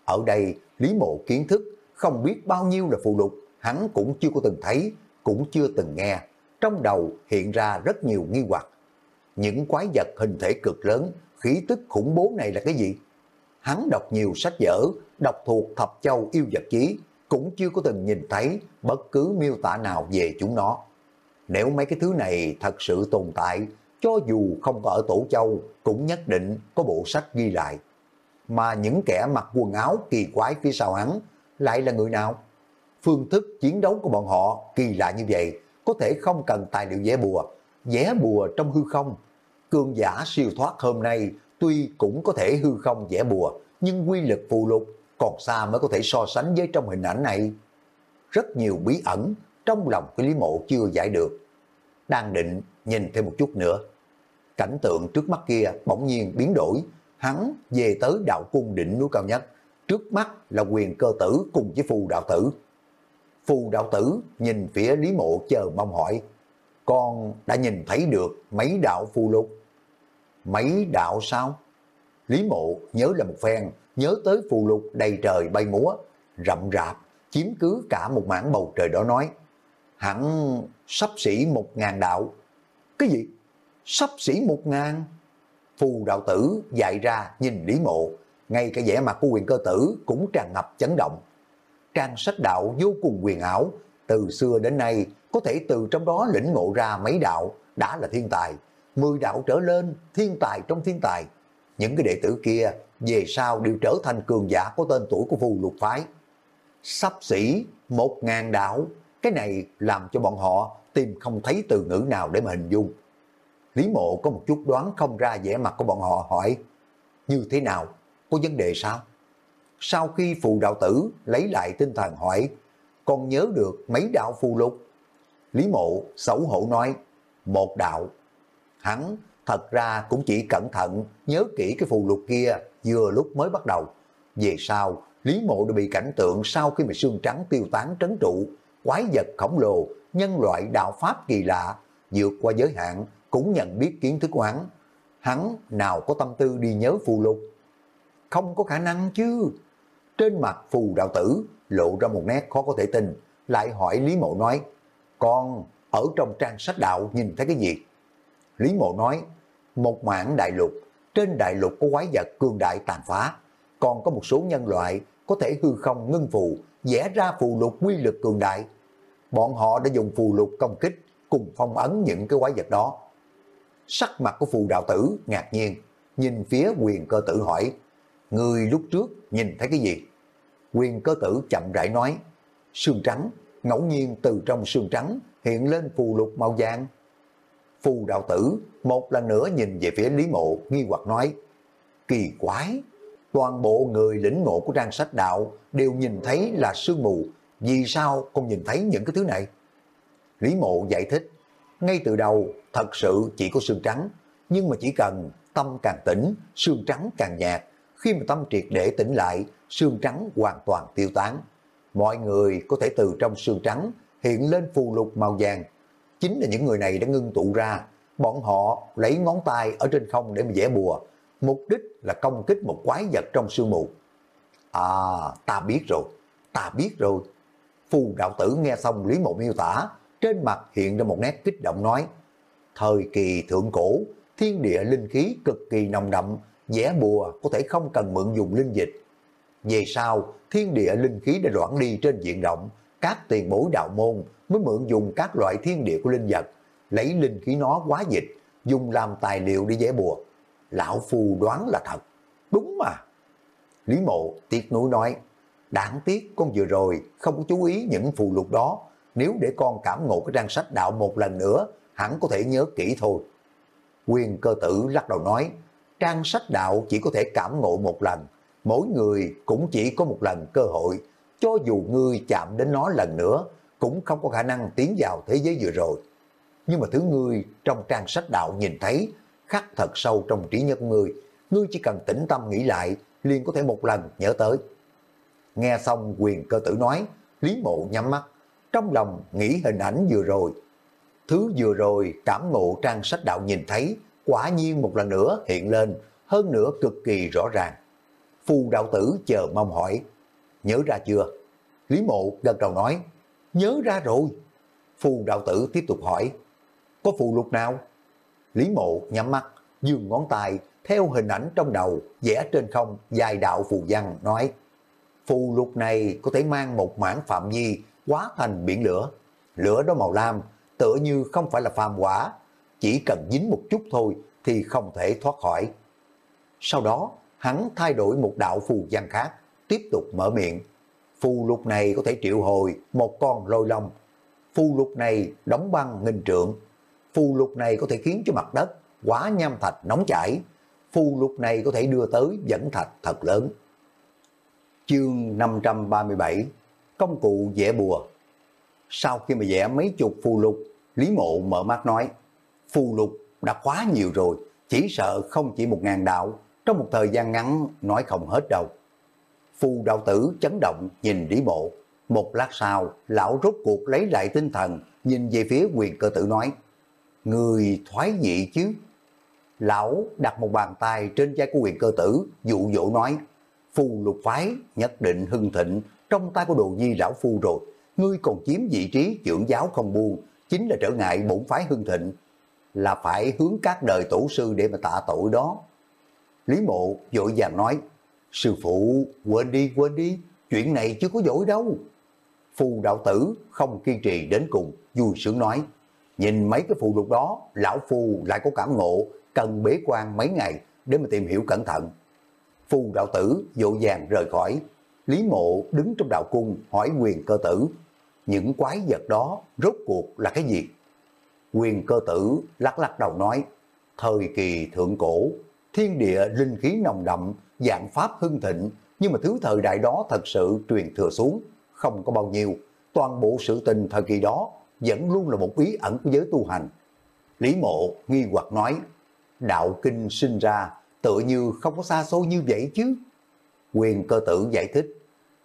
Ở đây, Lý Mộ kiến thức không biết bao nhiêu là phụ lục, hắn cũng chưa có từng thấy, cũng chưa từng nghe. Trong đầu hiện ra rất nhiều nghi hoặc. Những quái vật hình thể cực lớn, khí tức khủng bố này là cái gì? Hắn đọc nhiều sách vở, đọc thuộc thập châu yêu vật chí, cũng chưa có từng nhìn thấy bất cứ miêu tả nào về chúng nó. Nếu mấy cái thứ này thật sự tồn tại, cho dù không có ở Tổ Châu, cũng nhất định có bộ sách ghi lại. Mà những kẻ mặc quần áo kỳ quái phía sau hắn lại là người nào? Phương thức chiến đấu của bọn họ kỳ lạ như vậy, có thể không cần tài liệu vẽ bùa, vẽ bùa trong hư không. cường giả siêu thoát hôm nay tuy cũng có thể hư không vẽ bùa, nhưng quy lực phù lục còn xa mới có thể so sánh với trong hình ảnh này. Rất nhiều bí ẩn trong lòng cái Lý Mộ chưa giải được. Đang định nhìn thêm một chút nữa. Cảnh tượng trước mắt kia bỗng nhiên biến đổi, hắn về tới đạo cung đỉnh núi cao nhất. Trước mắt là quyền cơ tử cùng với phù đạo tử. Phù đạo tử nhìn phía Lý Mộ chờ mong hỏi, con đã nhìn thấy được mấy đạo phù lục. Mấy đạo sao? Lý Mộ nhớ là một phen, nhớ tới phù lục đầy trời bay múa, rậm rạp, chiếm cứ cả một mảng bầu trời đó nói. Hẳn sắp xỉ một ngàn đạo. Cái gì? Sắp xỉ một ngàn? Phù đạo tử dạy ra nhìn Lý Mộ, ngay cả vẻ mặt của quyền cơ tử cũng tràn ngập chấn động. Trang sách đạo vô cùng quyền ảo, từ xưa đến nay có thể từ trong đó lĩnh ngộ ra mấy đạo đã là thiên tài, mười đạo trở lên thiên tài trong thiên tài. Những cái đệ tử kia về sau đều trở thành cường giả có tên tuổi của phù lục phái. Sắp xỉ một ngàn đạo, cái này làm cho bọn họ tìm không thấy từ ngữ nào để mà hình dung. Lý mộ có một chút đoán không ra vẻ mặt của bọn họ hỏi, như thế nào, có vấn đề sao? Sau khi phù đạo tử lấy lại tinh thần hỏi, còn nhớ được mấy đạo phù lục? Lý mộ xấu hổ nói, một đạo. Hắn thật ra cũng chỉ cẩn thận nhớ kỹ cái phù lục kia vừa lúc mới bắt đầu. Về sau, Lý mộ đã bị cảnh tượng sau khi mà xương trắng tiêu tán trấn trụ, quái vật khổng lồ, nhân loại đạo pháp kỳ lạ, vượt qua giới hạn, cũng nhận biết kiến thức của hắn. Hắn nào có tâm tư đi nhớ phù lục? Không có khả năng chứ. Trên mặt phù đạo tử lộ ra một nét khó có thể tin, lại hỏi Lý Mộ nói, con ở trong trang sách đạo nhìn thấy cái gì? Lý Mộ nói, một mảng đại lục, trên đại lục có quái vật cương đại tàn phá, còn có một số nhân loại có thể hư không ngưng phù, vẽ ra phù lục quy lực cường đại. Bọn họ đã dùng phù lục công kích cùng phong ấn những cái quái vật đó. Sắc mặt của phù đạo tử ngạc nhiên, nhìn phía quyền cơ tử hỏi, người lúc trước nhìn thấy cái gì? Quyền cơ tử chậm rãi nói, xương trắng, ngẫu nhiên từ trong xương trắng hiện lên phù lục màu vàng. Phù đạo tử một lần nữa nhìn về phía Lý Mộ nghi hoặc nói, kỳ quái, toàn bộ người lĩnh ngộ của trang sách đạo đều nhìn thấy là sương mù, vì sao không nhìn thấy những cái thứ này? Lý Mộ giải thích, ngay từ đầu thật sự chỉ có sương trắng, nhưng mà chỉ cần tâm càng tỉnh, sương trắng càng nhạt, khi mà tâm triệt để tỉnh lại, sương trắng hoàn toàn tiêu tán. Mọi người có thể từ trong sương trắng hiện lên phù lục màu vàng. Chính là những người này đã ngưng tụ ra, bọn họ lấy ngón tay ở trên không để mà vẽ bùa, mục đích là công kích một quái vật trong sương mù. À, ta biết rồi, ta biết rồi. Phù đạo tử nghe xong Lý Mộ miêu tả, trên mặt hiện ra một nét kích động nói, thời kỳ thượng cổ, thiên địa linh khí cực kỳ nồng đậm, vẽ bùa có thể không cần mượn dùng linh dịch. Về sau, thiên địa linh khí đã loãng đi trên diện rộng, các tiền bối đạo môn mới mượn dùng các loại thiên địa của linh vật, lấy linh khí nó quá dịch, dùng làm tài liệu để vẽ bùa. Lão Phu đoán là thật. Đúng mà. Lý mộ tiếc nuối nói, đáng tiếc con vừa rồi không có chú ý những phù lục đó. Nếu để con cảm ngộ cái trang sách đạo một lần nữa, hẳn có thể nhớ kỹ thôi. Quyền cơ tử lắc đầu nói, trang sách đạo chỉ có thể cảm ngộ một lần, mỗi người cũng chỉ có một lần cơ hội, cho dù ngươi chạm đến nó lần nữa, cũng không có khả năng tiến vào thế giới vừa rồi. Nhưng mà thứ ngươi trong trang sách đạo nhìn thấy, khắc thật sâu trong trí nhớ ngươi, ngươi chỉ cần tĩnh tâm nghĩ lại, liền có thể một lần nhớ tới. Nghe xong quyền cơ tử nói, Lý Mộ nhắm mắt, trong lòng nghĩ hình ảnh vừa rồi. Thứ vừa rồi cảm ngộ trang sách đạo nhìn thấy, quả nhiên một lần nữa hiện lên, hơn nữa cực kỳ rõ ràng. Phù đạo tử chờ mong hỏi, nhớ ra chưa? Lý mộ gật đầu nói, nhớ ra rồi. Phù đạo tử tiếp tục hỏi, có phù lục nào? Lý mộ nhắm mắt, dương ngón tay, theo hình ảnh trong đầu, vẽ trên không, dài đạo phù văn, nói, phù lục này có thể mang một mảng phạm vi quá thành biển lửa. Lửa đó màu lam, tựa như không phải là phàm quả, chỉ cần dính một chút thôi thì không thể thoát khỏi. Sau đó, hắn thay đổi một đạo phù văn khác, tiếp tục mở miệng. Phù lục này có thể triệu hồi một con lôi long. Phù lục này đóng băng nghìn trượng. Phù lục này có thể khiến cho mặt đất quá nham thạch nóng chảy. Phù lục này có thể đưa tới dẫn thạch thật lớn. Chương 537 Công cụ vẽ bùa Sau khi mà vẽ mấy chục phù lục, Lý Mộ mở mắt nói Phù lục đã quá nhiều rồi, chỉ sợ không chỉ một ngàn đạo, trong một thời gian ngắn nói không hết đâu. Phù đạo tử chấn động nhìn Lý Mộ. Một lát sau, lão rút cuộc lấy lại tinh thần, nhìn về phía quyền cơ tử nói, Người thoái dị chứ? Lão đặt một bàn tay trên vai của quyền cơ tử, dụ dỗ nói, Phù lục phái nhất định hưng thịnh trong tay của đồ nhi lão phu rồi. Ngươi còn chiếm vị trí trưởng giáo không buông, chính là trở ngại bổn phái hưng thịnh. Là phải hướng các đời tổ sư để mà tạ tội đó. Lý mộ vội vàng nói, Sư phụ, quên đi, quên đi, chuyện này chưa có dỗi đâu. Phù đạo tử không kiên trì đến cùng, vui sướng nói, nhìn mấy cái phù lục đó, lão phù lại có cảm ngộ, cần bế quan mấy ngày để mà tìm hiểu cẩn thận. Phù đạo tử dỗ dàng rời khỏi, Lý mộ đứng trong đạo cung hỏi quyền cơ tử, những quái vật đó rốt cuộc là cái gì? Quyền cơ tử lắc lắc đầu nói, thời kỳ thượng cổ, thiên địa linh khí nồng đậm, dạng pháp hưng thịnh, nhưng mà thứ thời đại đó thật sự truyền thừa xuống, không có bao nhiêu. Toàn bộ sự tình thời kỳ đó vẫn luôn là một bí ẩn của giới tu hành. Lý mộ nghi hoặc nói, đạo kinh sinh ra tựa như không có xa xôi như vậy chứ. Quyền cơ tử giải thích,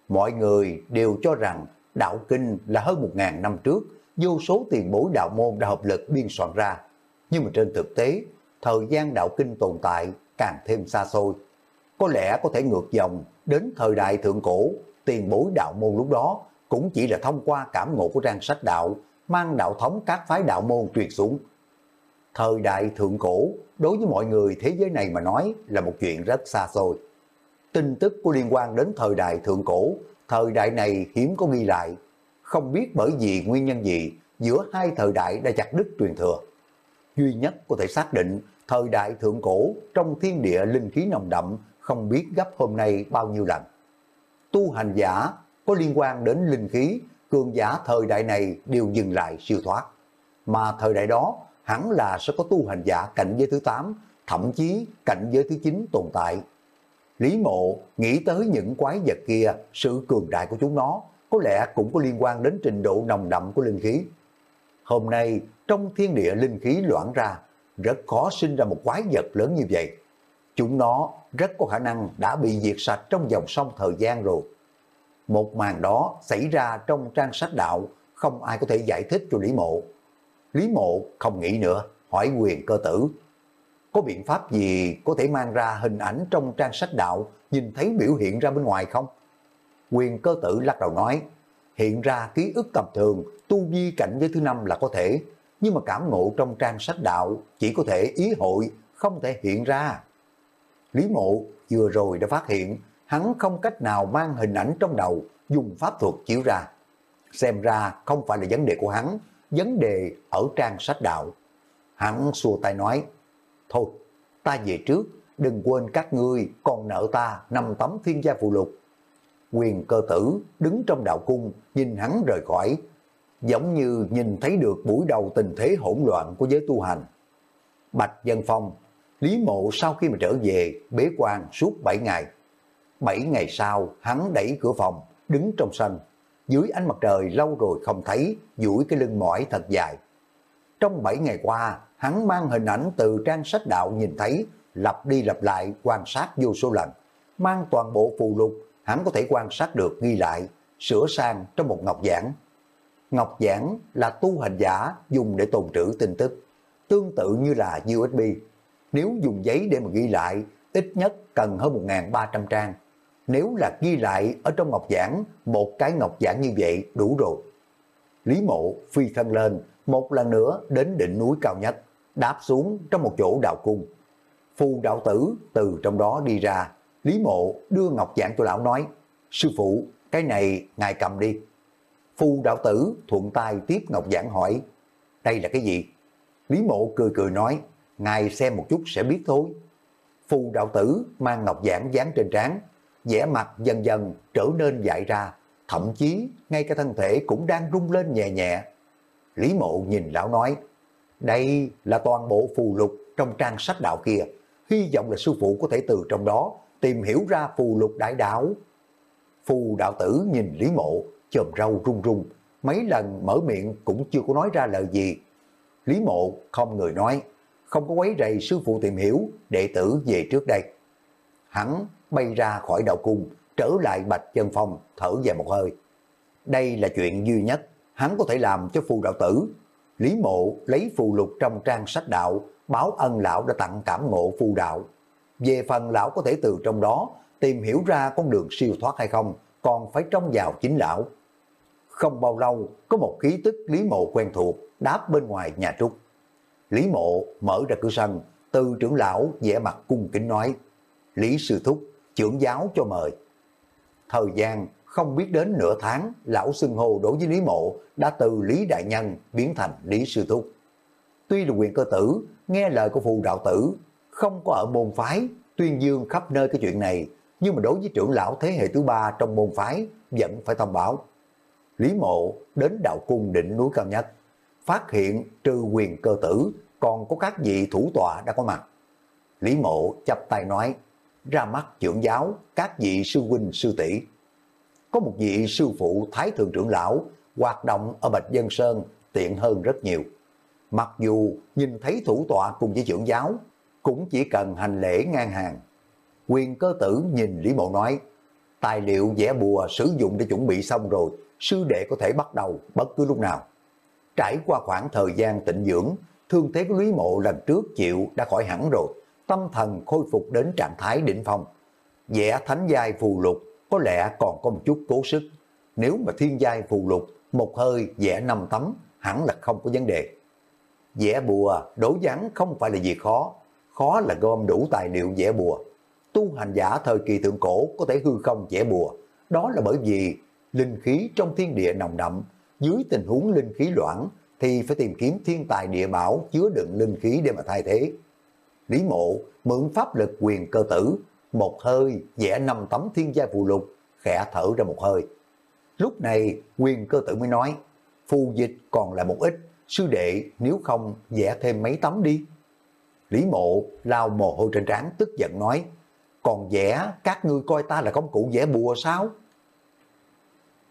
mọi người đều cho rằng đạo kinh là hơn một ngàn năm trước, vô số tiền bối đạo môn đã hợp lực biên soạn ra. Nhưng mà trên thực tế, thời gian đạo kinh tồn tại càng thêm xa xôi. Có lẽ có thể ngược dòng đến thời đại thượng cổ, tiền bối đạo môn lúc đó cũng chỉ là thông qua cảm ngộ của trang sách đạo, mang đạo thống các phái đạo môn truyền xuống. Thời đại thượng cổ, đối với mọi người thế giới này mà nói là một chuyện rất xa xôi. Tin tức có liên quan đến thời đại thượng cổ, thời đại này hiếm có ghi lại. Không biết bởi vì nguyên nhân gì giữa hai thời đại đã chặt đứt truyền thừa. Duy nhất có thể xác định thời đại thượng cổ trong thiên địa linh khí nồng đậm không biết gấp hôm nay bao nhiêu lần. Tu hành giả có liên quan đến linh khí, cường giả thời đại này đều dừng lại siêu thoát. Mà thời đại đó hẳn là sẽ có tu hành giả cạnh giới thứ 8, thậm chí cạnh giới thứ 9 tồn tại. Lý mộ nghĩ tới những quái vật kia, sự cường đại của chúng nó có lẽ cũng có liên quan đến trình độ nồng đậm của linh khí. Hôm nay, trong thiên địa linh khí loãng ra, rất khó sinh ra một quái vật lớn như vậy. Chúng nó rất có khả năng đã bị diệt sạch trong dòng sông thời gian rồi. Một màn đó xảy ra trong trang sách đạo, không ai có thể giải thích cho Lý Mộ. Lý Mộ không nghĩ nữa, hỏi quyền cơ tử. Có biện pháp gì có thể mang ra hình ảnh trong trang sách đạo, nhìn thấy biểu hiện ra bên ngoài không? Quyền cơ tử lắc đầu nói, hiện ra ký ức tầm thường, tu vi cảnh giới thứ năm là có thể, nhưng mà cảm ngộ trong trang sách đạo chỉ có thể ý hội, không thể hiện ra. Lý mộ vừa rồi đã phát hiện hắn không cách nào mang hình ảnh trong đầu dùng pháp thuật chiếu ra. Xem ra không phải là vấn đề của hắn, vấn đề ở trang sách đạo. Hắn xua tay nói, thôi, ta về trước, đừng quên các ngươi còn nợ ta năm tấm thiên gia phụ lục. Quyền cơ tử đứng trong đạo cung nhìn hắn rời khỏi, giống như nhìn thấy được buổi đầu tình thế hỗn loạn của giới tu hành. Bạch Dân Phong, Lý Mộ sau khi mà trở về bế quan suốt 7 ngày. 7 ngày sau, hắn đẩy cửa phòng, đứng trong sân. Dưới ánh mặt trời lâu rồi không thấy, duỗi cái lưng mỏi thật dài. Trong 7 ngày qua, hắn mang hình ảnh từ trang sách đạo nhìn thấy, lặp đi lặp lại quan sát vô số lần. Mang toàn bộ phù lục, hắn có thể quan sát được ghi lại, sửa sang trong một ngọc giảng. Ngọc giảng là tu hành giả dùng để tồn trữ tin tức, tương tự như là USB. Nếu dùng giấy để mà ghi lại, ít nhất cần hơn 1.300 trang. Nếu là ghi lại ở trong ngọc giảng, một cái ngọc giảng như vậy đủ rồi. Lý mộ phi thân lên, một lần nữa đến đỉnh núi cao nhất, đáp xuống trong một chỗ đào cung. Phù đạo tử từ trong đó đi ra, Lý mộ đưa ngọc giảng cho lão nói, sư phụ, cái này ngài cầm đi. Phù đạo tử thuận tay tiếp ngọc giảng hỏi, đây là cái gì? Lý mộ cười cười nói, ngài xem một chút sẽ biết thôi. Phù đạo tử mang ngọc giản dán trên trán, vẻ mặt dần dần trở nên dại ra, thậm chí ngay cả thân thể cũng đang rung lên nhẹ nhẹ. Lý mộ nhìn lão nói, đây là toàn bộ phù lục trong trang sách đạo kia, hy vọng là sư phụ có thể từ trong đó tìm hiểu ra phù lục đại đạo. Phù đạo tử nhìn Lý Mộ, chồm râu rung rung, mấy lần mở miệng cũng chưa có nói ra lời gì. Lý Mộ không người nói, không có quấy rầy sư phụ tìm hiểu, đệ tử về trước đây. Hắn bay ra khỏi đạo cung, trở lại bạch chân phong, thở dài một hơi. Đây là chuyện duy nhất, hắn có thể làm cho phù đạo tử. Lý mộ lấy phù lục trong trang sách đạo, báo ân lão đã tặng cảm ngộ phù đạo. Về phần lão có thể từ trong đó tìm hiểu ra con đường siêu thoát hay không, còn phải trông vào chính lão. Không bao lâu, có một khí tức Lý Mộ quen thuộc đáp bên ngoài nhà trúc. Lý Mộ mở ra cửa sân, từ trưởng lão vẻ mặt cung kính nói, Lý Sư Thúc, trưởng giáo cho mời. Thời gian không biết đến nửa tháng, lão xưng hô đối với Lý Mộ đã từ Lý Đại Nhân biến thành Lý Sư Thúc. Tuy là quyền cơ tử, nghe lời của phù đạo tử, không có ở môn phái, tuyên dương khắp nơi cái chuyện này, nhưng mà đối với trưởng lão thế hệ thứ ba trong môn phái vẫn phải thông báo. Lý Mộ đến đạo cung đỉnh núi cao nhất, phát hiện trừ quyền cơ tử còn có các vị thủ tọa đã có mặt. Lý Mộ chắp tay nói, ra mắt trưởng giáo, các vị sư huynh sư tỷ Có một vị sư phụ Thái Thượng trưởng lão hoạt động ở Bạch Dân Sơn tiện hơn rất nhiều. Mặc dù nhìn thấy thủ tọa cùng với trưởng giáo, cũng chỉ cần hành lễ ngang hàng. Quyền cơ tử nhìn Lý Mộ nói, tài liệu vẽ bùa sử dụng để chuẩn bị xong rồi, sư đệ có thể bắt đầu bất cứ lúc nào. Trải qua khoảng thời gian tịnh dưỡng, thương thế của Lý Mộ lần trước chịu đã khỏi hẳn rồi, tâm thần khôi phục đến trạng thái đỉnh phong. Vẽ thánh giai phù lục có lẽ còn có một chút cố sức. Nếu mà thiên giai phù lục, một hơi vẽ năm tấm, hẳn là không có vấn đề. Vẽ bùa, đổ dáng không phải là gì khó, khó là gom đủ tài liệu vẽ bùa. Tu hành giả thời kỳ thượng cổ có thể hư không vẽ bùa, đó là bởi vì linh khí trong thiên địa nồng đậm, dưới tình huống linh khí loãng thì phải tìm kiếm thiên tài địa bảo chứa đựng linh khí để mà thay thế. Lý mộ mượn pháp lực quyền cơ tử, một hơi vẽ năm tấm thiên gia phù lục, khẽ thở ra một hơi. Lúc này quyền cơ tử mới nói, phù dịch còn là một ít, sư đệ nếu không vẽ thêm mấy tấm đi. Lý mộ lao mồ hôi trên trán tức giận nói, còn vẽ các ngươi coi ta là công cụ vẽ bùa sao?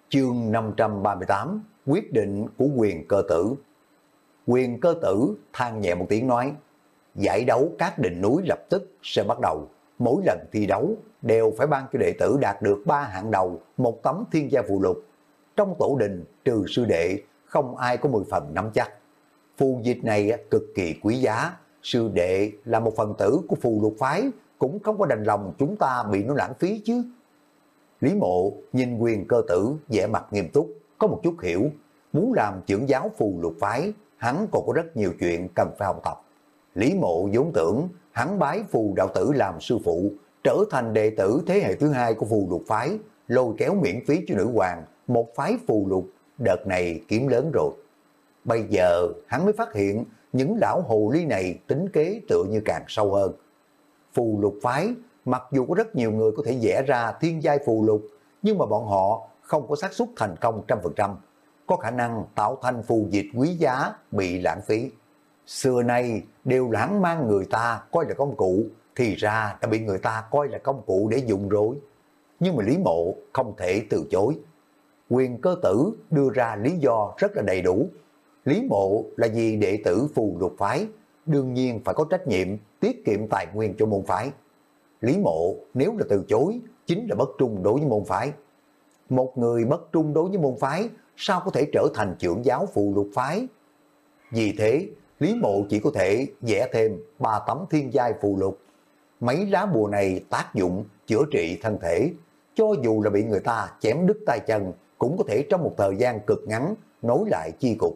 Chương 538 Quyết định của quyền cơ tử. Quyền cơ tử than nhẹ một tiếng nói Giải đấu các đỉnh núi lập tức sẽ bắt đầu. Mỗi lần thi đấu đều phải ban cho đệ tử đạt được ba hạng đầu Một tấm thiên gia phù lục. Trong tổ đình trừ sư đệ Không ai có 10 phần nắm chắc. Phù dịch này cực kỳ quý giá. Sư đệ là một phần tử của phù lục phái Cũng không có đành lòng chúng ta bị nó lãng phí chứ. Lý mộ nhìn quyền cơ tử vẻ mặt nghiêm túc, có một chút hiểu, muốn làm trưởng giáo phù lục phái, hắn còn có rất nhiều chuyện cần phải học tập. Lý mộ vốn tưởng hắn bái phù đạo tử làm sư phụ, trở thành đệ tử thế hệ thứ hai của phù lục phái, lôi kéo miễn phí cho nữ hoàng, một phái phù lục, đợt này kiếm lớn rồi. Bây giờ hắn mới phát hiện những lão hồ ly này tính kế tựa như càng sâu hơn. Phù lục phái mặc dù có rất nhiều người có thể vẽ ra thiên giai phù lục, nhưng mà bọn họ không có xác suất thành công trăm phần trăm, có khả năng tạo thành phù diệt quý giá bị lãng phí. Xưa nay đều lãng mang người ta coi là công cụ, thì ra đã bị người ta coi là công cụ để dùng rồi. Nhưng mà Lý Mộ không thể từ chối. Quyền cơ tử đưa ra lý do rất là đầy đủ. Lý Mộ là vì đệ tử phù lục phái, đương nhiên phải có trách nhiệm tiết kiệm tài nguyên cho môn phái. Lý Mộ nếu là từ chối, chính là bất trung đối với môn phái. Một người bất trung đối với môn phái, sao có thể trở thành trưởng giáo phụ lục phái? Vì thế, Lý Mộ chỉ có thể vẽ thêm ba tấm thiên giai phù lục. Mấy lá bùa này tác dụng chữa trị thân thể, cho dù là bị người ta chém đứt tay chân, cũng có thể trong một thời gian cực ngắn nối lại chi cục.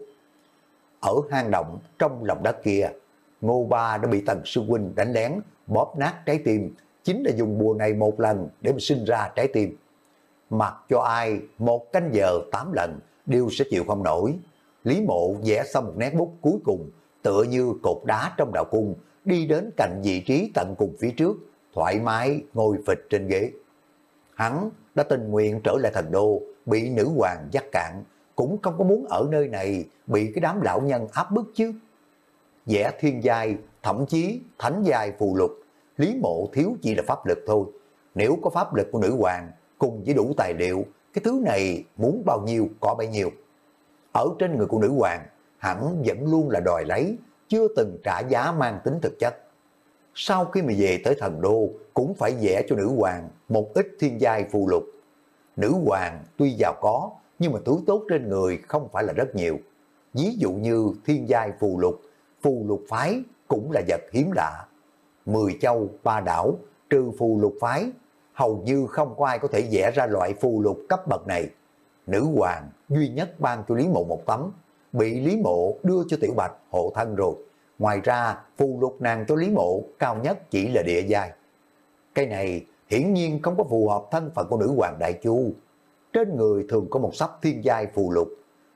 Ở hang động trong lòng đất kia, Ngô Ba đã bị Tần Sư Huynh đánh lén, bóp nát trái tim, chính là dùng bùa này một lần để mà sinh ra trái tim. Mặc cho ai một canh giờ tám lần đều sẽ chịu không nổi. Lý mộ vẽ xong một nét bút cuối cùng tựa như cột đá trong đạo cung đi đến cạnh vị trí tận cùng phía trước thoải mái ngồi phịch trên ghế. Hắn đã tình nguyện trở lại thần đô bị nữ hoàng dắt cạn cũng không có muốn ở nơi này bị cái đám lão nhân áp bức chứ. Vẽ thiên giai thậm chí thánh giai phù lục, Lý Mộ thiếu chỉ là pháp lực thôi. Nếu có pháp lực của nữ hoàng cùng với đủ tài liệu, cái thứ này muốn bao nhiêu có bấy nhiêu. Ở trên người của nữ hoàng, hẳn vẫn luôn là đòi lấy, chưa từng trả giá mang tính thực chất. Sau khi mà về tới thần đô, cũng phải vẽ cho nữ hoàng một ít thiên giai phù lục. Nữ hoàng tuy giàu có, nhưng mà thứ tốt trên người không phải là rất nhiều. Ví dụ như thiên giai phù lục, phù lục phái cũng là vật hiếm lạ. Mười châu, ba đảo, trừ phù lục phái, hầu như không có ai có thể vẽ ra loại phù lục cấp bậc này. Nữ hoàng duy nhất ban cho Lý Mộ một tấm, bị Lý Mộ đưa cho Tiểu Bạch hộ thân rồi. Ngoài ra, phù lục nàng cho Lý Mộ cao nhất chỉ là địa giai. Cái này hiển nhiên không có phù hợp thân phận của nữ hoàng Đại Chu. Trên người thường có một sắp thiên giai phù lục.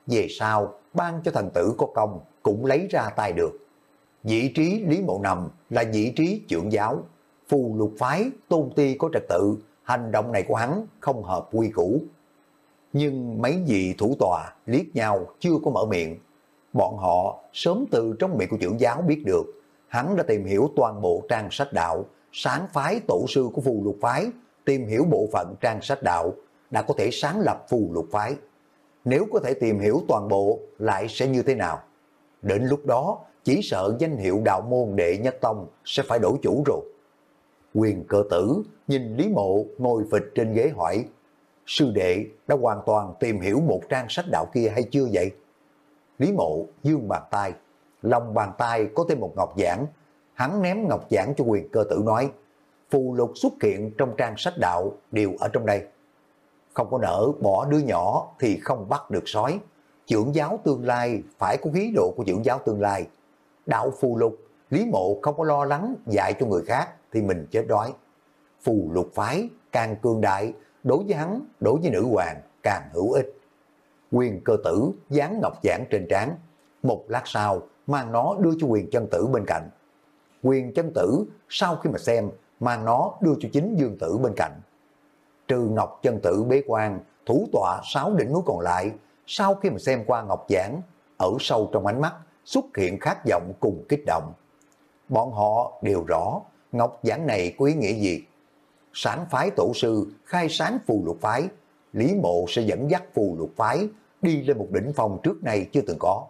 Về sau, ban cho thần tử có công cũng lấy ra tay được. Vị trí Lý Mộ Nằm là vị trí trưởng giáo. Phù lục phái, tôn ti có trật tự, hành động này của hắn không hợp quy củ. Nhưng mấy vị thủ tòa liếc nhau chưa có mở miệng. Bọn họ sớm từ trong miệng của trưởng giáo biết được, hắn đã tìm hiểu toàn bộ trang sách đạo, sáng phái tổ sư của phù lục phái, tìm hiểu bộ phận trang sách đạo, đã có thể sáng lập phù lục phái. Nếu có thể tìm hiểu toàn bộ lại sẽ như thế nào? Đến lúc đó, chỉ sợ danh hiệu đạo môn đệ nhất tông sẽ phải đổi chủ rồi. Quyền cơ tử nhìn Lý Mộ ngồi phịch trên ghế hỏi, sư đệ đã hoàn toàn tìm hiểu một trang sách đạo kia hay chưa vậy? Lý Mộ dương bàn tay, lòng bàn tay có thêm một ngọc giảng, hắn ném ngọc giảng cho quyền cơ tử nói, phù lục xuất hiện trong trang sách đạo đều ở trong đây. Không có nỡ bỏ đứa nhỏ thì không bắt được sói. Trưởng giáo tương lai phải có khí độ của trưởng giáo tương lai. Đạo phù lục, Lý Mộ không có lo lắng dạy cho người khác thì mình chết đói. Phù lục phái càng cường đại, đối với hắn, đối với nữ hoàng càng hữu ích. Quyền cơ tử dán ngọc giảng trên trán. Một lát sau, mang nó đưa cho quyền chân tử bên cạnh. Quyền chân tử sau khi mà xem, mang nó đưa cho chính dương tử bên cạnh. Trừ ngọc chân tử bế quan, thủ tọa sáu đỉnh núi còn lại, sau khi mà xem qua ngọc giảng, ở sâu trong ánh mắt xuất hiện khát vọng cùng kích động. Bọn họ đều rõ ngọc giảng này có ý nghĩa gì. Sáng phái tổ sư khai sáng phù lục phái, Lý Mộ sẽ dẫn dắt phù lục phái đi lên một đỉnh phong trước nay chưa từng có.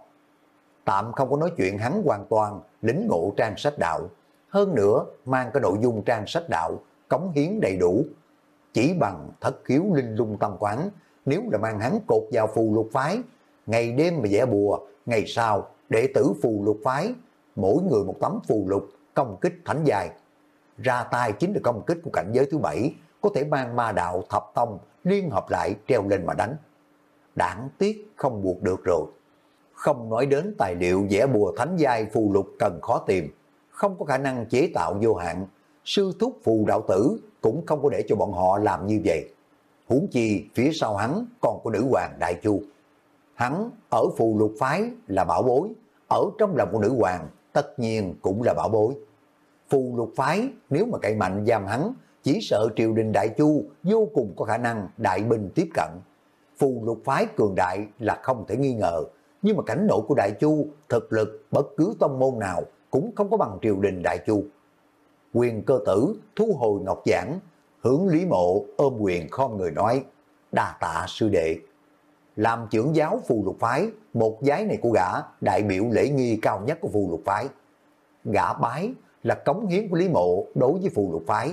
Tạm không có nói chuyện hắn hoàn toàn lính ngộ trang sách đạo, hơn nữa mang cái nội dung trang sách đạo, cống hiến đầy đủ. Chỉ bằng thất khiếu linh lung tâm quán, nếu là mang hắn cột vào phù lục phái, ngày đêm mà vẽ bùa, ngày sau đệ tử phù lục phái, mỗi người một tấm phù lục, công kích thánh dài. Ra tay chính là công kích của cảnh giới thứ bảy, có thể mang ma đạo thập tông liên hợp lại treo lên mà đánh. Đáng tiếc không buộc được rồi. Không nói đến tài liệu vẽ bùa thánh giai phù lục cần khó tìm, không có khả năng chế tạo vô hạn. Sư thúc phù đạo tử cũng không có để cho bọn họ làm như vậy. Huống chi phía sau hắn còn có nữ hoàng Đại Chu. Hắn ở phù lục phái là bảo bối, ở trong lòng của nữ hoàng tất nhiên cũng là bảo bối. Phù lục phái nếu mà cậy mạnh giam hắn, chỉ sợ triều đình Đại Chu vô cùng có khả năng đại binh tiếp cận. Phù lục phái cường đại là không thể nghi ngờ, nhưng mà cảnh nội của Đại Chu thực lực bất cứ tông môn nào cũng không có bằng triều đình Đại Chu. Quyền cơ tử thu hồi ngọc giảng, hướng Lý Mộ ôm quyền khom người nói, đà tạ sư đệ. Làm trưởng giáo phù lục phái, một giái này của gã đại biểu lễ nghi cao nhất của phù lục phái. Gã bái là cống hiến của Lý Mộ đối với phù lục phái.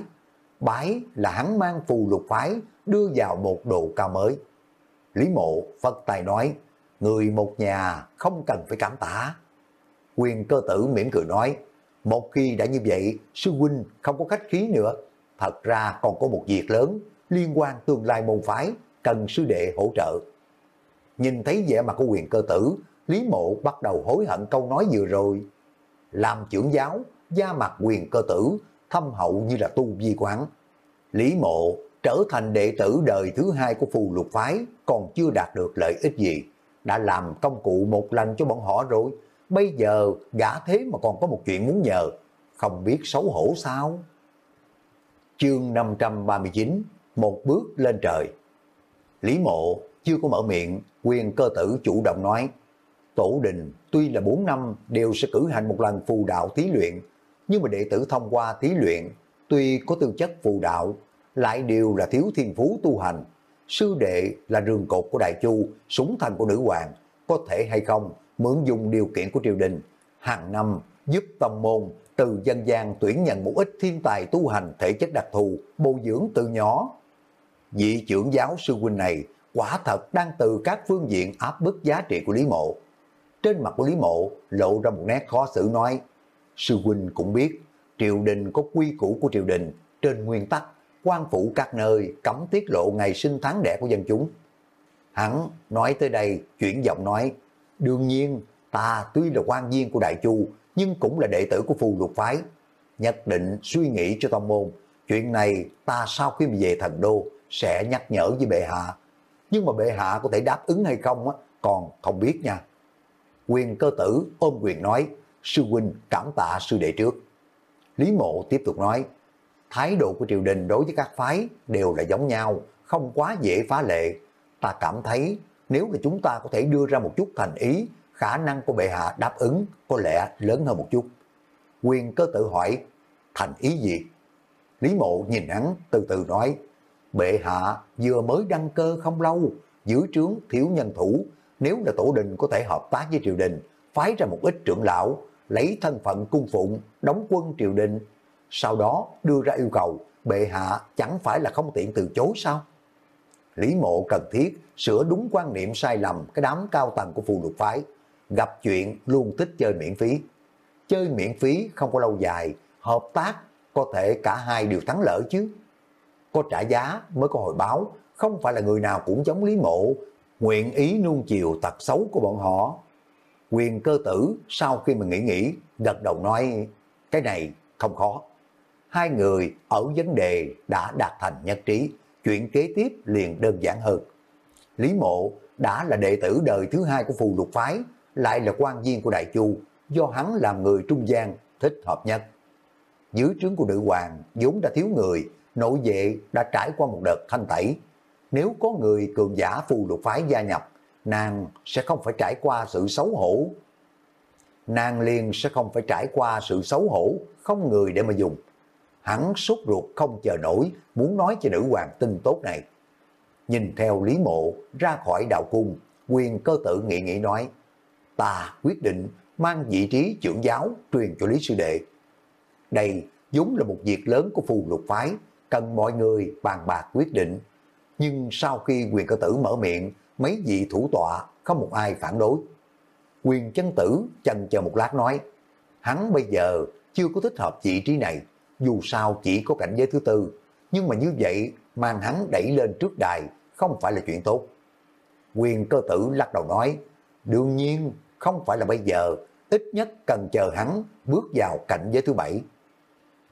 Bái là hắn mang phù lục phái đưa vào một độ cao mới. Lý Mộ phật tài nói, người một nhà không cần phải cảm tả. Quyền cơ tử mỉm cười nói, một khi đã như vậy, sư huynh không có khách khí nữa. Thật ra còn có một việc lớn liên quan tương lai môn phái, cần sư đệ hỗ trợ. Nhìn thấy vẻ mặt của quyền cơ tử, Lý Mộ bắt đầu hối hận câu nói vừa rồi. Làm trưởng giáo, da mặt quyền cơ tử, thâm hậu như là tu vi quán. Lý Mộ trở thành đệ tử đời thứ hai của phù lục phái, còn chưa đạt được lợi ích gì. Đã làm công cụ một lần cho bọn họ rồi, bây giờ gã thế mà còn có một chuyện muốn nhờ, không biết xấu hổ sao? Chương 539, một bước lên trời. Lý mộ chưa có mở miệng, quyền cơ tử chủ động nói, Tổ đình tuy là 4 năm đều sẽ cử hành một lần phù đạo thí luyện, nhưng mà đệ tử thông qua thí luyện, tuy có tư chất phù đạo, lại đều là thiếu thiên phú tu hành. Sư đệ là rường cột của Đại Chu, súng thần của nữ hoàng, có thể hay không mượn dùng điều kiện của triều đình, hàng năm giúp tông môn từ dân gian tuyển nhận một ít thiên tài tu hành thể chất đặc thù, bồi dưỡng từ nhỏ. Vị trưởng giáo sư huynh này quả thật đang từ các phương diện áp bức giá trị của Lý Mộ. Trên mặt của Lý Mộ lộ ra một nét khó xử nói, sư huynh cũng biết triều đình có quy củ của triều đình, trên nguyên tắc, quan phủ các nơi cấm tiết lộ ngày sinh tháng đẻ của dân chúng. Hắn nói tới đây, chuyển giọng nói, đương nhiên ta tuy là quan viên của Đại Chu, nhưng cũng là đệ tử của phù lục phái. Nhất định suy nghĩ cho tông môn, chuyện này ta sau khi về thần đô sẽ nhắc nhở với bệ hạ. Nhưng mà bệ hạ có thể đáp ứng hay không á, còn không biết nha. Quyền cơ tử ôm quyền nói, sư huynh cảm tạ sư đệ trước. Lý mộ tiếp tục nói, thái độ của triều đình đối với các phái đều là giống nhau, không quá dễ phá lệ. Ta cảm thấy nếu là chúng ta có thể đưa ra một chút thành ý, khả năng của bệ hạ đáp ứng có lẽ lớn hơn một chút. Quyền cơ tự hỏi, thành ý gì? Lý mộ nhìn hắn từ từ nói, bệ hạ vừa mới đăng cơ không lâu, dưới trướng thiếu nhân thủ, nếu là tổ đình có thể hợp tác với triều đình, phái ra một ít trưởng lão, lấy thân phận cung phụng, đóng quân triều đình, sau đó đưa ra yêu cầu, bệ hạ chẳng phải là không tiện từ chối sao? Lý mộ cần thiết sửa đúng quan niệm sai lầm cái đám cao tầng của phù lục phái, gặp chuyện luôn thích chơi miễn phí. Chơi miễn phí không có lâu dài, hợp tác có thể cả hai đều thắng lợi chứ. Có trả giá mới có hồi báo, không phải là người nào cũng giống Lý Mộ, nguyện ý nuông chiều tật xấu của bọn họ. Quyền cơ tử sau khi mà nghĩ nghĩ, gật đầu nói, cái này không khó. Hai người ở vấn đề đã đạt thành nhất trí, chuyện kế tiếp liền đơn giản hơn. Lý Mộ đã là đệ tử đời thứ hai của phù lục phái, lại là quan viên của Đại Chu, do hắn làm người trung gian thích hợp nhất. Dưới trướng của nữ hoàng vốn đã thiếu người, nội vệ đã trải qua một đợt thanh tẩy. Nếu có người cường giả phù lục phái gia nhập, nàng sẽ không phải trải qua sự xấu hổ. Nàng liền sẽ không phải trải qua sự xấu hổ, không người để mà dùng. Hắn sốt ruột không chờ nổi, muốn nói cho nữ hoàng tin tốt này. Nhìn theo Lý Mộ ra khỏi đạo cung, quyền cơ tử nghị nghĩ nói, ta quyết định mang vị trí trưởng giáo truyền cho Lý Sư Đệ. Đây vốn là một việc lớn của phù lục phái, cần mọi người bàn bạc quyết định. Nhưng sau khi quyền cơ tử mở miệng, mấy vị thủ tọa không một ai phản đối. Quyền chân tử chần chờ một lát nói, hắn bây giờ chưa có thích hợp vị trí này, dù sao chỉ có cảnh giới thứ tư, nhưng mà như vậy mang hắn đẩy lên trước đài không phải là chuyện tốt. Quyền cơ tử lắc đầu nói, đương nhiên không phải là bây giờ, ít nhất cần chờ hắn bước vào cảnh giới thứ bảy.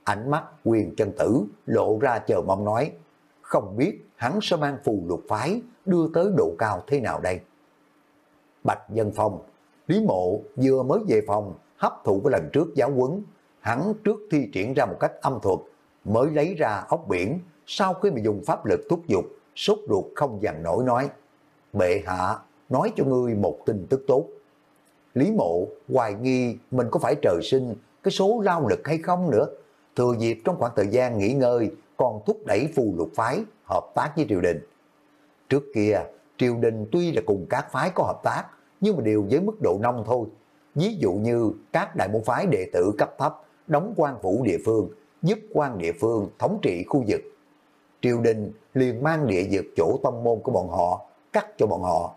Ánh mắt quyền chân tử lộ ra chờ mong nói, không biết hắn sẽ mang phù lục phái đưa tới độ cao thế nào đây. Bạch Dân Phong, Lý Mộ vừa mới về phòng hấp thụ với lần trước giáo quấn, hắn trước thi triển ra một cách âm thuật, mới lấy ra ốc biển, sau khi mà dùng pháp lực thúc giục, sốt ruột không dằn nổi nói, bệ hạ nói cho ngươi một tin tức tốt. Lý mộ hoài nghi mình có phải trời sinh cái số lao lực hay không nữa. Thừa dịp trong khoảng thời gian nghỉ ngơi còn thúc đẩy phù lục phái hợp tác với triều đình. Trước kia, triều đình tuy là cùng các phái có hợp tác, nhưng mà đều với mức độ nông thôi. Ví dụ như các đại môn phái đệ tử cấp thấp, đóng quan phủ địa phương, giúp quan địa phương thống trị khu vực. Triều đình liền mang địa vực chỗ tông môn của bọn họ, cắt cho bọn họ.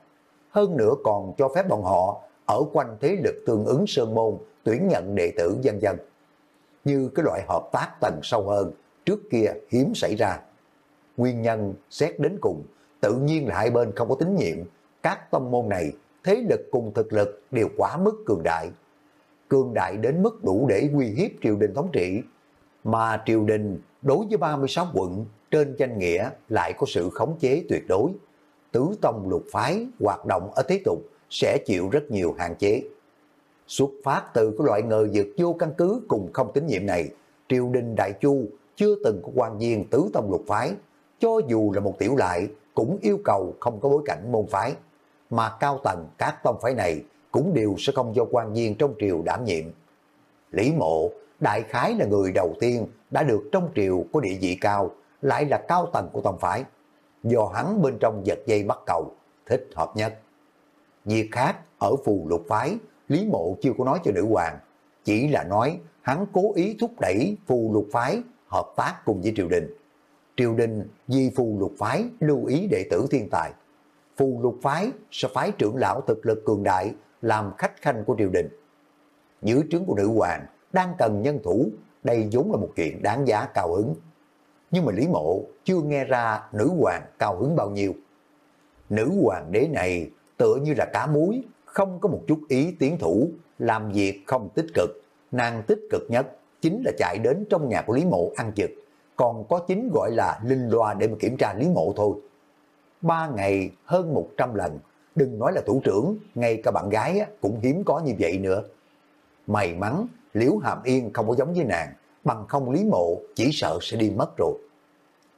Hơn nữa còn cho phép bọn họ ở quanh thế lực tương ứng sơn môn tuyển nhận đệ tử dân dân. Như cái loại hợp tác tầng sâu hơn, trước kia hiếm xảy ra. Nguyên nhân xét đến cùng, tự nhiên là hai bên không có tín nhiệm, các tông môn này, thế lực cùng thực lực đều quá mức cường đại. Cường đại đến mức đủ để uy hiếp triều đình thống trị, mà triều đình đối với 36 quận trên danh nghĩa lại có sự khống chế tuyệt đối. Tứ tông lục phái hoạt động ở thế tục sẽ chịu rất nhiều hạn chế. Xuất phát từ cái loại ngờ vực vô căn cứ cùng không tín nhiệm này, triều đình Đại Chu chưa từng có quan viên tứ tông lục phái, cho dù là một tiểu lại cũng yêu cầu không có bối cảnh môn phái, mà cao tầng các tông phái này cũng đều sẽ không do quan viên trong triều đảm nhiệm. Lý mộ đại khái là người đầu tiên đã được trong triều có địa vị cao, lại là cao tầng của tông phái. Do hắn bên trong giật dây bắt cầu, thích hợp nhất. Việc khác ở phù lục phái, Lý Mộ chưa có nói cho nữ hoàng, chỉ là nói hắn cố ý thúc đẩy phù lục phái hợp tác cùng với triều đình. Triều đình di phù lục phái lưu ý đệ tử thiên tài. Phù lục phái sẽ phái trưởng lão thực lực cường đại làm khách khanh của triều đình. Dưới trướng của nữ hoàng đang cần nhân thủ, đây vốn là một chuyện đáng giá cao hứng. Nhưng mà Lý Mộ chưa nghe ra nữ hoàng cao hứng bao nhiêu. Nữ hoàng đế này tựa như là cá muối, không có một chút ý tiến thủ, làm việc không tích cực. Nàng tích cực nhất chính là chạy đến trong nhà của Lý Mộ ăn trực, còn có chính gọi là linh loa để mà kiểm tra Lý Mộ thôi. Ba ngày hơn 100 lần, đừng nói là thủ trưởng, ngay cả bạn gái cũng hiếm có như vậy nữa. May mắn, Liễu Hàm Yên không có giống với nàng, bằng không Lý Mộ chỉ sợ sẽ đi mất rồi.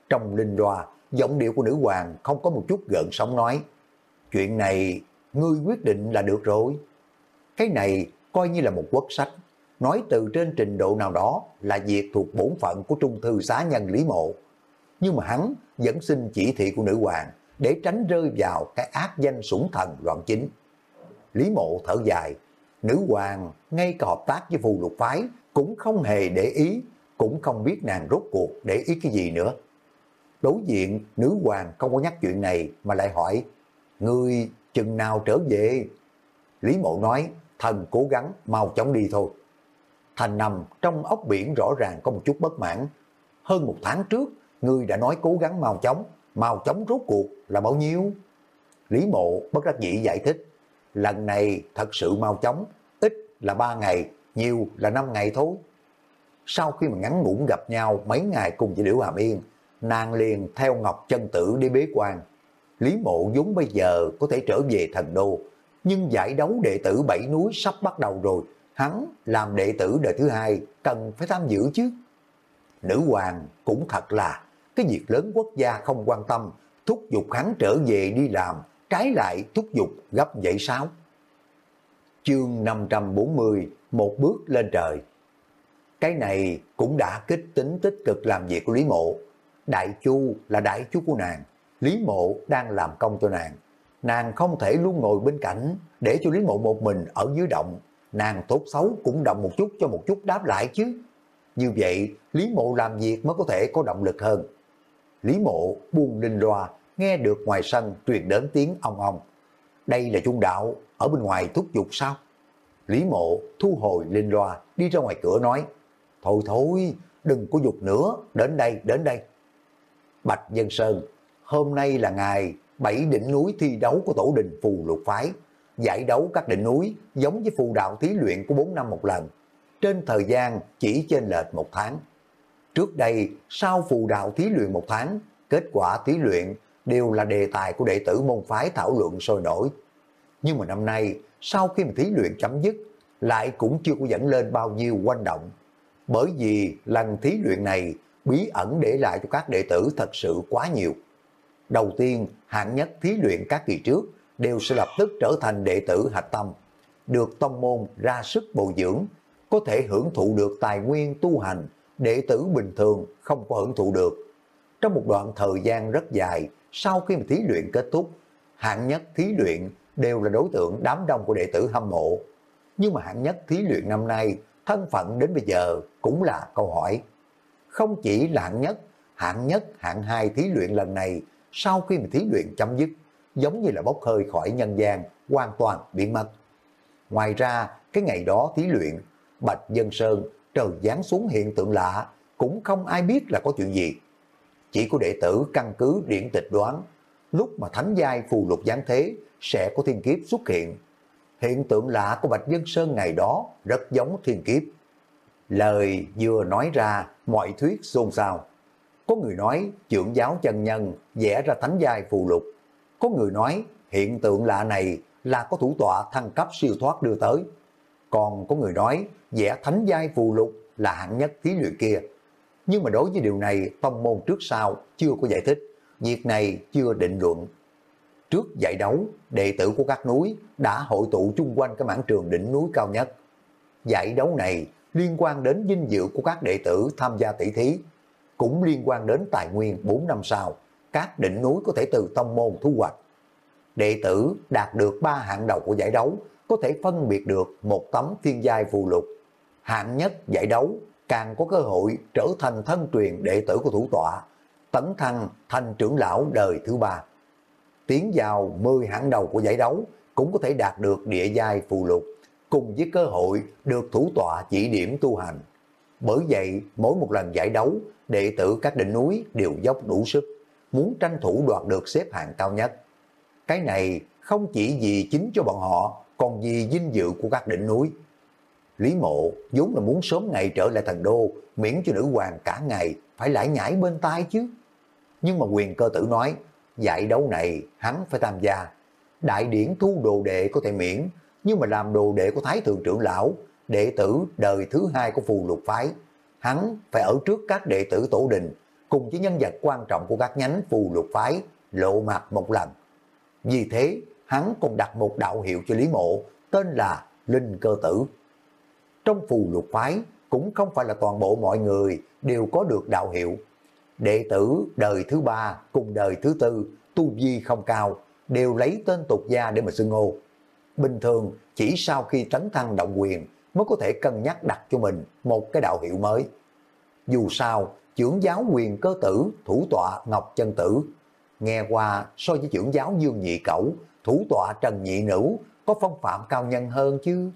Trong linh loa, giọng điệu của nữ hoàng không có một chút gợn sóng nói, chuyện này ngươi quyết định là được rồi. Cái này coi như là một quốc sách, nói từ trên trình độ nào đó là việc thuộc bổn phận của trung thư xá nhân Lý Mộ. Nhưng mà hắn vẫn xin chỉ thị của nữ hoàng để tránh rơi vào cái ác danh sủng thần loạn chính. Lý Mộ thở dài, nữ hoàng ngay cả hợp tác với phù lục phái cũng không hề để ý, cũng không biết nàng rốt cuộc để ý cái gì nữa. Đối diện, nữ hoàng không có nhắc chuyện này mà lại hỏi, Ngươi chừng nào trở về? Lý Mộ nói, thần cố gắng mau chóng đi thôi. Thành nằm trong ốc biển rõ ràng có một chút bất mãn. Hơn một tháng trước, ngươi đã nói cố gắng mau chóng, mau chóng rốt cuộc là bao nhiêu? Lý Mộ bất đắc dĩ giải thích, lần này thật sự mau chóng, ít là ba ngày, nhiều là năm ngày thôi. Sau khi mà ngắn ngủn gặp nhau mấy ngày cùng với Liễu Hàm Yên, nàng liền theo Ngọc Chân Tử đi bế quan. Lý Mộ vốn bây giờ có thể trở về thần đô, nhưng giải đấu đệ tử bảy núi sắp bắt đầu rồi, hắn làm đệ tử đời thứ hai cần phải tham dự chứ. Nữ hoàng cũng thật là cái việc lớn quốc gia không quan tâm, thúc giục hắn trở về đi làm, trái lại thúc giục gấp dậy sao? Chương 540, một bước lên trời. Cái này cũng đã kích tính tích cực làm việc của Lý Mộ. Đại Chu là đại chú của nàng, Lý Mộ đang làm công cho nàng. Nàng không thể luôn ngồi bên cạnh để cho Lý Mộ một mình ở dưới động. Nàng tốt xấu cũng động một chút cho một chút đáp lại chứ. Như vậy, Lý Mộ làm việc mới có thể có động lực hơn. Lý Mộ buông linh loa, nghe được ngoài sân truyền đến tiếng ong ong. Đây là trung đạo, ở bên ngoài thúc giục sao? Lý Mộ thu hồi linh loa, đi ra ngoài cửa nói, Thôi thôi, đừng có dục nữa, đến đây, đến đây. Bạch Dân Sơn, hôm nay là ngày bảy đỉnh núi thi đấu của tổ đình phù lục phái. Giải đấu các đỉnh núi giống với phù đạo thí luyện của 4 năm một lần. Trên thời gian chỉ trên lệch một tháng. Trước đây, sau phù đạo thí luyện một tháng, kết quả thí luyện đều là đề tài của đệ tử môn phái thảo luận sôi nổi. Nhưng mà năm nay, sau khi mà thí luyện chấm dứt, lại cũng chưa có dẫn lên bao nhiêu quanh động. Bởi vì lần thí luyện này bí ẩn để lại cho các đệ tử thật sự quá nhiều. Đầu tiên, hạng nhất thí luyện các kỳ trước đều sẽ lập tức trở thành đệ tử hạch tâm, được tông môn ra sức bồi dưỡng, có thể hưởng thụ được tài nguyên tu hành, đệ tử bình thường không có hưởng thụ được. Trong một đoạn thời gian rất dài, sau khi mà thí luyện kết thúc, hạng nhất thí luyện đều là đối tượng đám đông của đệ tử hâm mộ. Nhưng mà hạng nhất thí luyện năm nay, thân phận đến bây giờ cũng là câu hỏi. Không chỉ là hạng nhất, hạng nhất, hạng hai thí luyện lần này, sau khi mà thí luyện chấm dứt, giống như là bốc hơi khỏi nhân gian, hoàn toàn biến mất. Ngoài ra, cái ngày đó thí luyện, Bạch Dân Sơn trời giáng xuống hiện tượng lạ, cũng không ai biết là có chuyện gì. Chỉ có đệ tử căn cứ điển tịch đoán, lúc mà thánh giai phù lục giáng thế sẽ có thiên kiếp xuất hiện. Hiện tượng lạ của Bạch Dân Sơn ngày đó rất giống thiên kiếp. Lời vừa nói ra, mọi thuyết xôn xao. Có người nói trưởng giáo chân nhân vẽ ra thánh giai phù lục. Có người nói hiện tượng lạ này là có thủ tọa thăng cấp siêu thoát đưa tới. Còn có người nói vẽ thánh giai phù lục là hạng nhất thí luyện kia. Nhưng mà đối với điều này, tông môn trước sau chưa có giải thích. Việc này chưa định luận. Trước giải đấu, đệ tử của các núi đã hội tụ chung quanh cái mảng trường đỉnh núi cao nhất. Giải đấu này liên quan đến dinh dự của các đệ tử tham gia tỷ thí, cũng liên quan đến tài nguyên 4 năm sau, các đỉnh núi có thể từ tông môn thu hoạch. Đệ tử đạt được 3 hạng đầu của giải đấu có thể phân biệt được một tấm thiên giai phù lục. Hạng nhất giải đấu càng có cơ hội trở thành thân truyền đệ tử của thủ tọa, tấn thăng thành trưởng lão đời thứ ba. Tiến vào 10 hạng đầu của giải đấu cũng có thể đạt được địa giai phù lục, cùng với cơ hội được thủ tọa chỉ điểm tu hành. Bởi vậy, mỗi một lần giải đấu, đệ tử các đỉnh núi đều dốc đủ sức, muốn tranh thủ đoạt được xếp hạng cao nhất. Cái này không chỉ vì chính cho bọn họ, còn vì dinh dự của các đỉnh núi. Lý mộ vốn là muốn sớm ngày trở lại thần đô, miễn cho nữ hoàng cả ngày phải lại nhảy bên tai chứ. Nhưng mà quyền cơ tử nói, giải đấu này hắn phải tham gia. Đại điển thu đồ đệ có thể miễn, nhưng mà làm đồ đệ của Thái Thượng trưởng lão, đệ tử đời thứ hai của phù lục phái, hắn phải ở trước các đệ tử tổ đình, cùng với nhân vật quan trọng của các nhánh phù lục phái, lộ mặt một lần. Vì thế, hắn còn đặt một đạo hiệu cho Lý Mộ, tên là Linh Cơ Tử. Trong phù lục phái, cũng không phải là toàn bộ mọi người đều có được đạo hiệu. Đệ tử đời thứ ba cùng đời thứ tư, tu vi không cao, đều lấy tên tục gia để mà xưng hô. Bình thường, chỉ sau khi tấn thăng động quyền mới có thể cân nhắc đặt cho mình một cái đạo hiệu mới. Dù sao, trưởng giáo quyền cơ tử, thủ tọa Ngọc Chân Tử, nghe qua so với trưởng giáo Dương Nhị Cẩu, thủ tọa Trần Nhị Nữ có phong phạm cao nhân hơn chứ.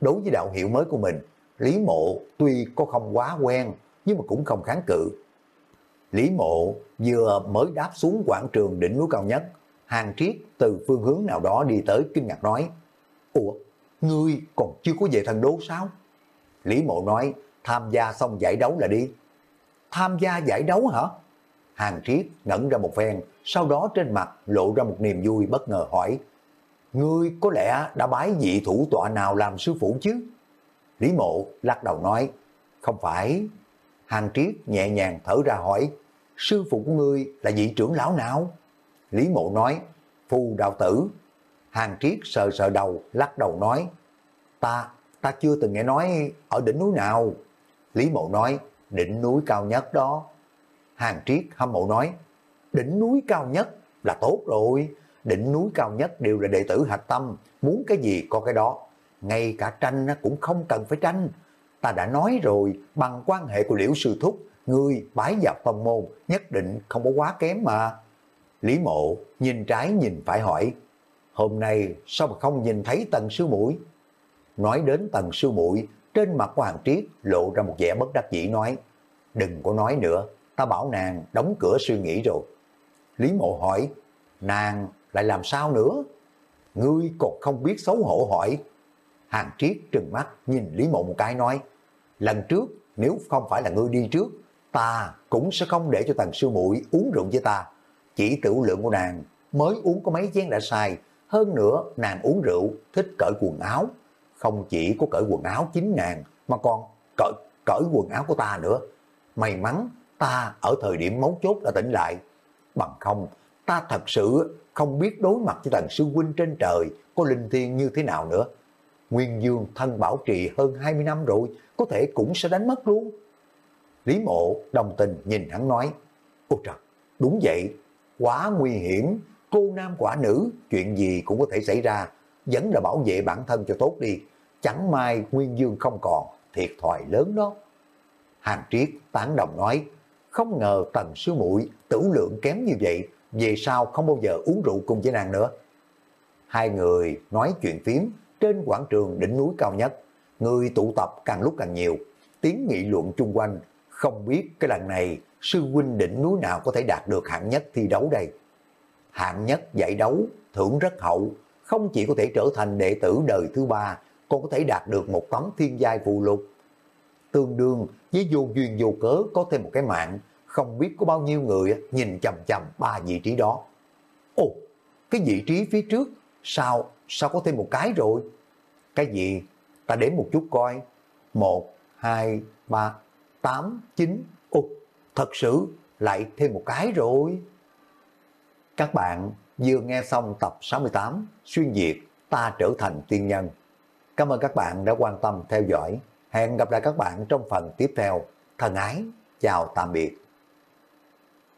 Đối với đạo hiệu mới của mình, Lý Mộ tuy có không quá quen, nhưng mà cũng không kháng cự. Lý Mộ vừa mới đáp xuống quảng trường đỉnh núi cao nhất, Hàng Triết từ phương hướng nào đó đi tới kinh ngạc nói, Ủa, ngươi còn chưa có về thần đố sao? Lý Mộ nói, tham gia xong giải đấu là đi. Tham gia giải đấu hả? Hàng Triết ngẩn ra một phen, sau đó trên mặt lộ ra một niềm vui bất ngờ hỏi, Ngươi có lẽ đã bái vị thủ tọa nào làm sư phụ chứ? Lý Mộ lắc đầu nói, không phải. Hàng Triết nhẹ nhàng thở ra hỏi, sư phụ của ngươi là vị trưởng lão nào? Lý Mộ nói, phù đạo tử. Hàng Triết sờ sờ đầu, lắc đầu nói, ta, ta chưa từng nghe nói ở đỉnh núi nào. Lý Mộ nói, đỉnh núi cao nhất đó. Hàng Triết hâm mộ nói, đỉnh núi cao nhất là tốt rồi, đỉnh núi cao nhất đều là đệ tử hạch tâm, muốn cái gì có cái đó. Ngay cả tranh cũng không cần phải tranh. Ta đã nói rồi, bằng quan hệ của liễu sư thúc, người bái vào tông môn, nhất định không có quá kém mà. Lý mộ nhìn trái nhìn phải hỏi, hôm nay sao mà không nhìn thấy tần sư mũi? Nói đến tần sư mũi, trên mặt của hàng triết lộ ra một vẻ bất đắc dĩ nói, đừng có nói nữa, ta bảo nàng đóng cửa suy nghĩ rồi. Lý mộ hỏi, nàng lại làm sao nữa? Ngươi còn không biết xấu hổ hỏi. Hàng triết trừng mắt nhìn Lý mộ một cái nói, lần trước nếu không phải là ngươi đi trước, ta cũng sẽ không để cho tần sư muội uống rượu với ta. Chỉ tiểu lượng của nàng mới uống có mấy chén đã sai, hơn nữa nàng uống rượu thích cởi quần áo. Không chỉ có cởi quần áo 9 ngàn mà còn cởi, cởi quần áo của ta nữa. May mắn ta ở thời điểm mấu chốt đã tỉnh lại. Bằng không, ta thật sự không biết đối mặt với tần sư huynh trên trời có linh thiên như thế nào nữa. Nguyên Dương thân bảo trì hơn 20 năm rồi, có thể cũng sẽ đánh mất luôn. Lý mộ đồng tình nhìn hắn nói, Ôi trời, đúng vậy, quá nguy hiểm, cô nam quả nữ, chuyện gì cũng có thể xảy ra, vẫn là bảo vệ bản thân cho tốt đi, chẳng may Nguyên Dương không còn, thiệt thòi lớn đó. Hàng Triết tán đồng nói, không ngờ tần sư muội tử lượng kém như vậy, về sau không bao giờ uống rượu cùng với nàng nữa. Hai người nói chuyện phím trên quảng trường đỉnh núi cao nhất, người tụ tập càng lúc càng nhiều, tiếng nghị luận chung quanh, không biết cái lần này sư huynh đỉnh núi nào có thể đạt được hạng nhất thi đấu đây. Hạng nhất giải đấu, thưởng rất hậu, không chỉ có thể trở thành đệ tử đời thứ ba, còn có thể đạt được một tấm thiên giai phù lục. Tương đương với vô duyên vô cớ có thêm một cái mạng, không biết có bao nhiêu người nhìn chầm chầm ba vị trí đó. Ồ, cái vị trí phía trước, sao, sao có thêm một cái rồi? Cái gì? Ta đếm một chút coi. Một, hai, ba, tám, chín. Ồ, thật sự lại thêm một cái rồi. Các bạn vừa nghe xong tập 68 Xuyên Việt Ta Trở Thành Tiên Nhân. Cảm ơn các bạn đã quan tâm theo dõi. Hẹn gặp lại các bạn trong phần tiếp theo. Thân ái, chào tạm biệt.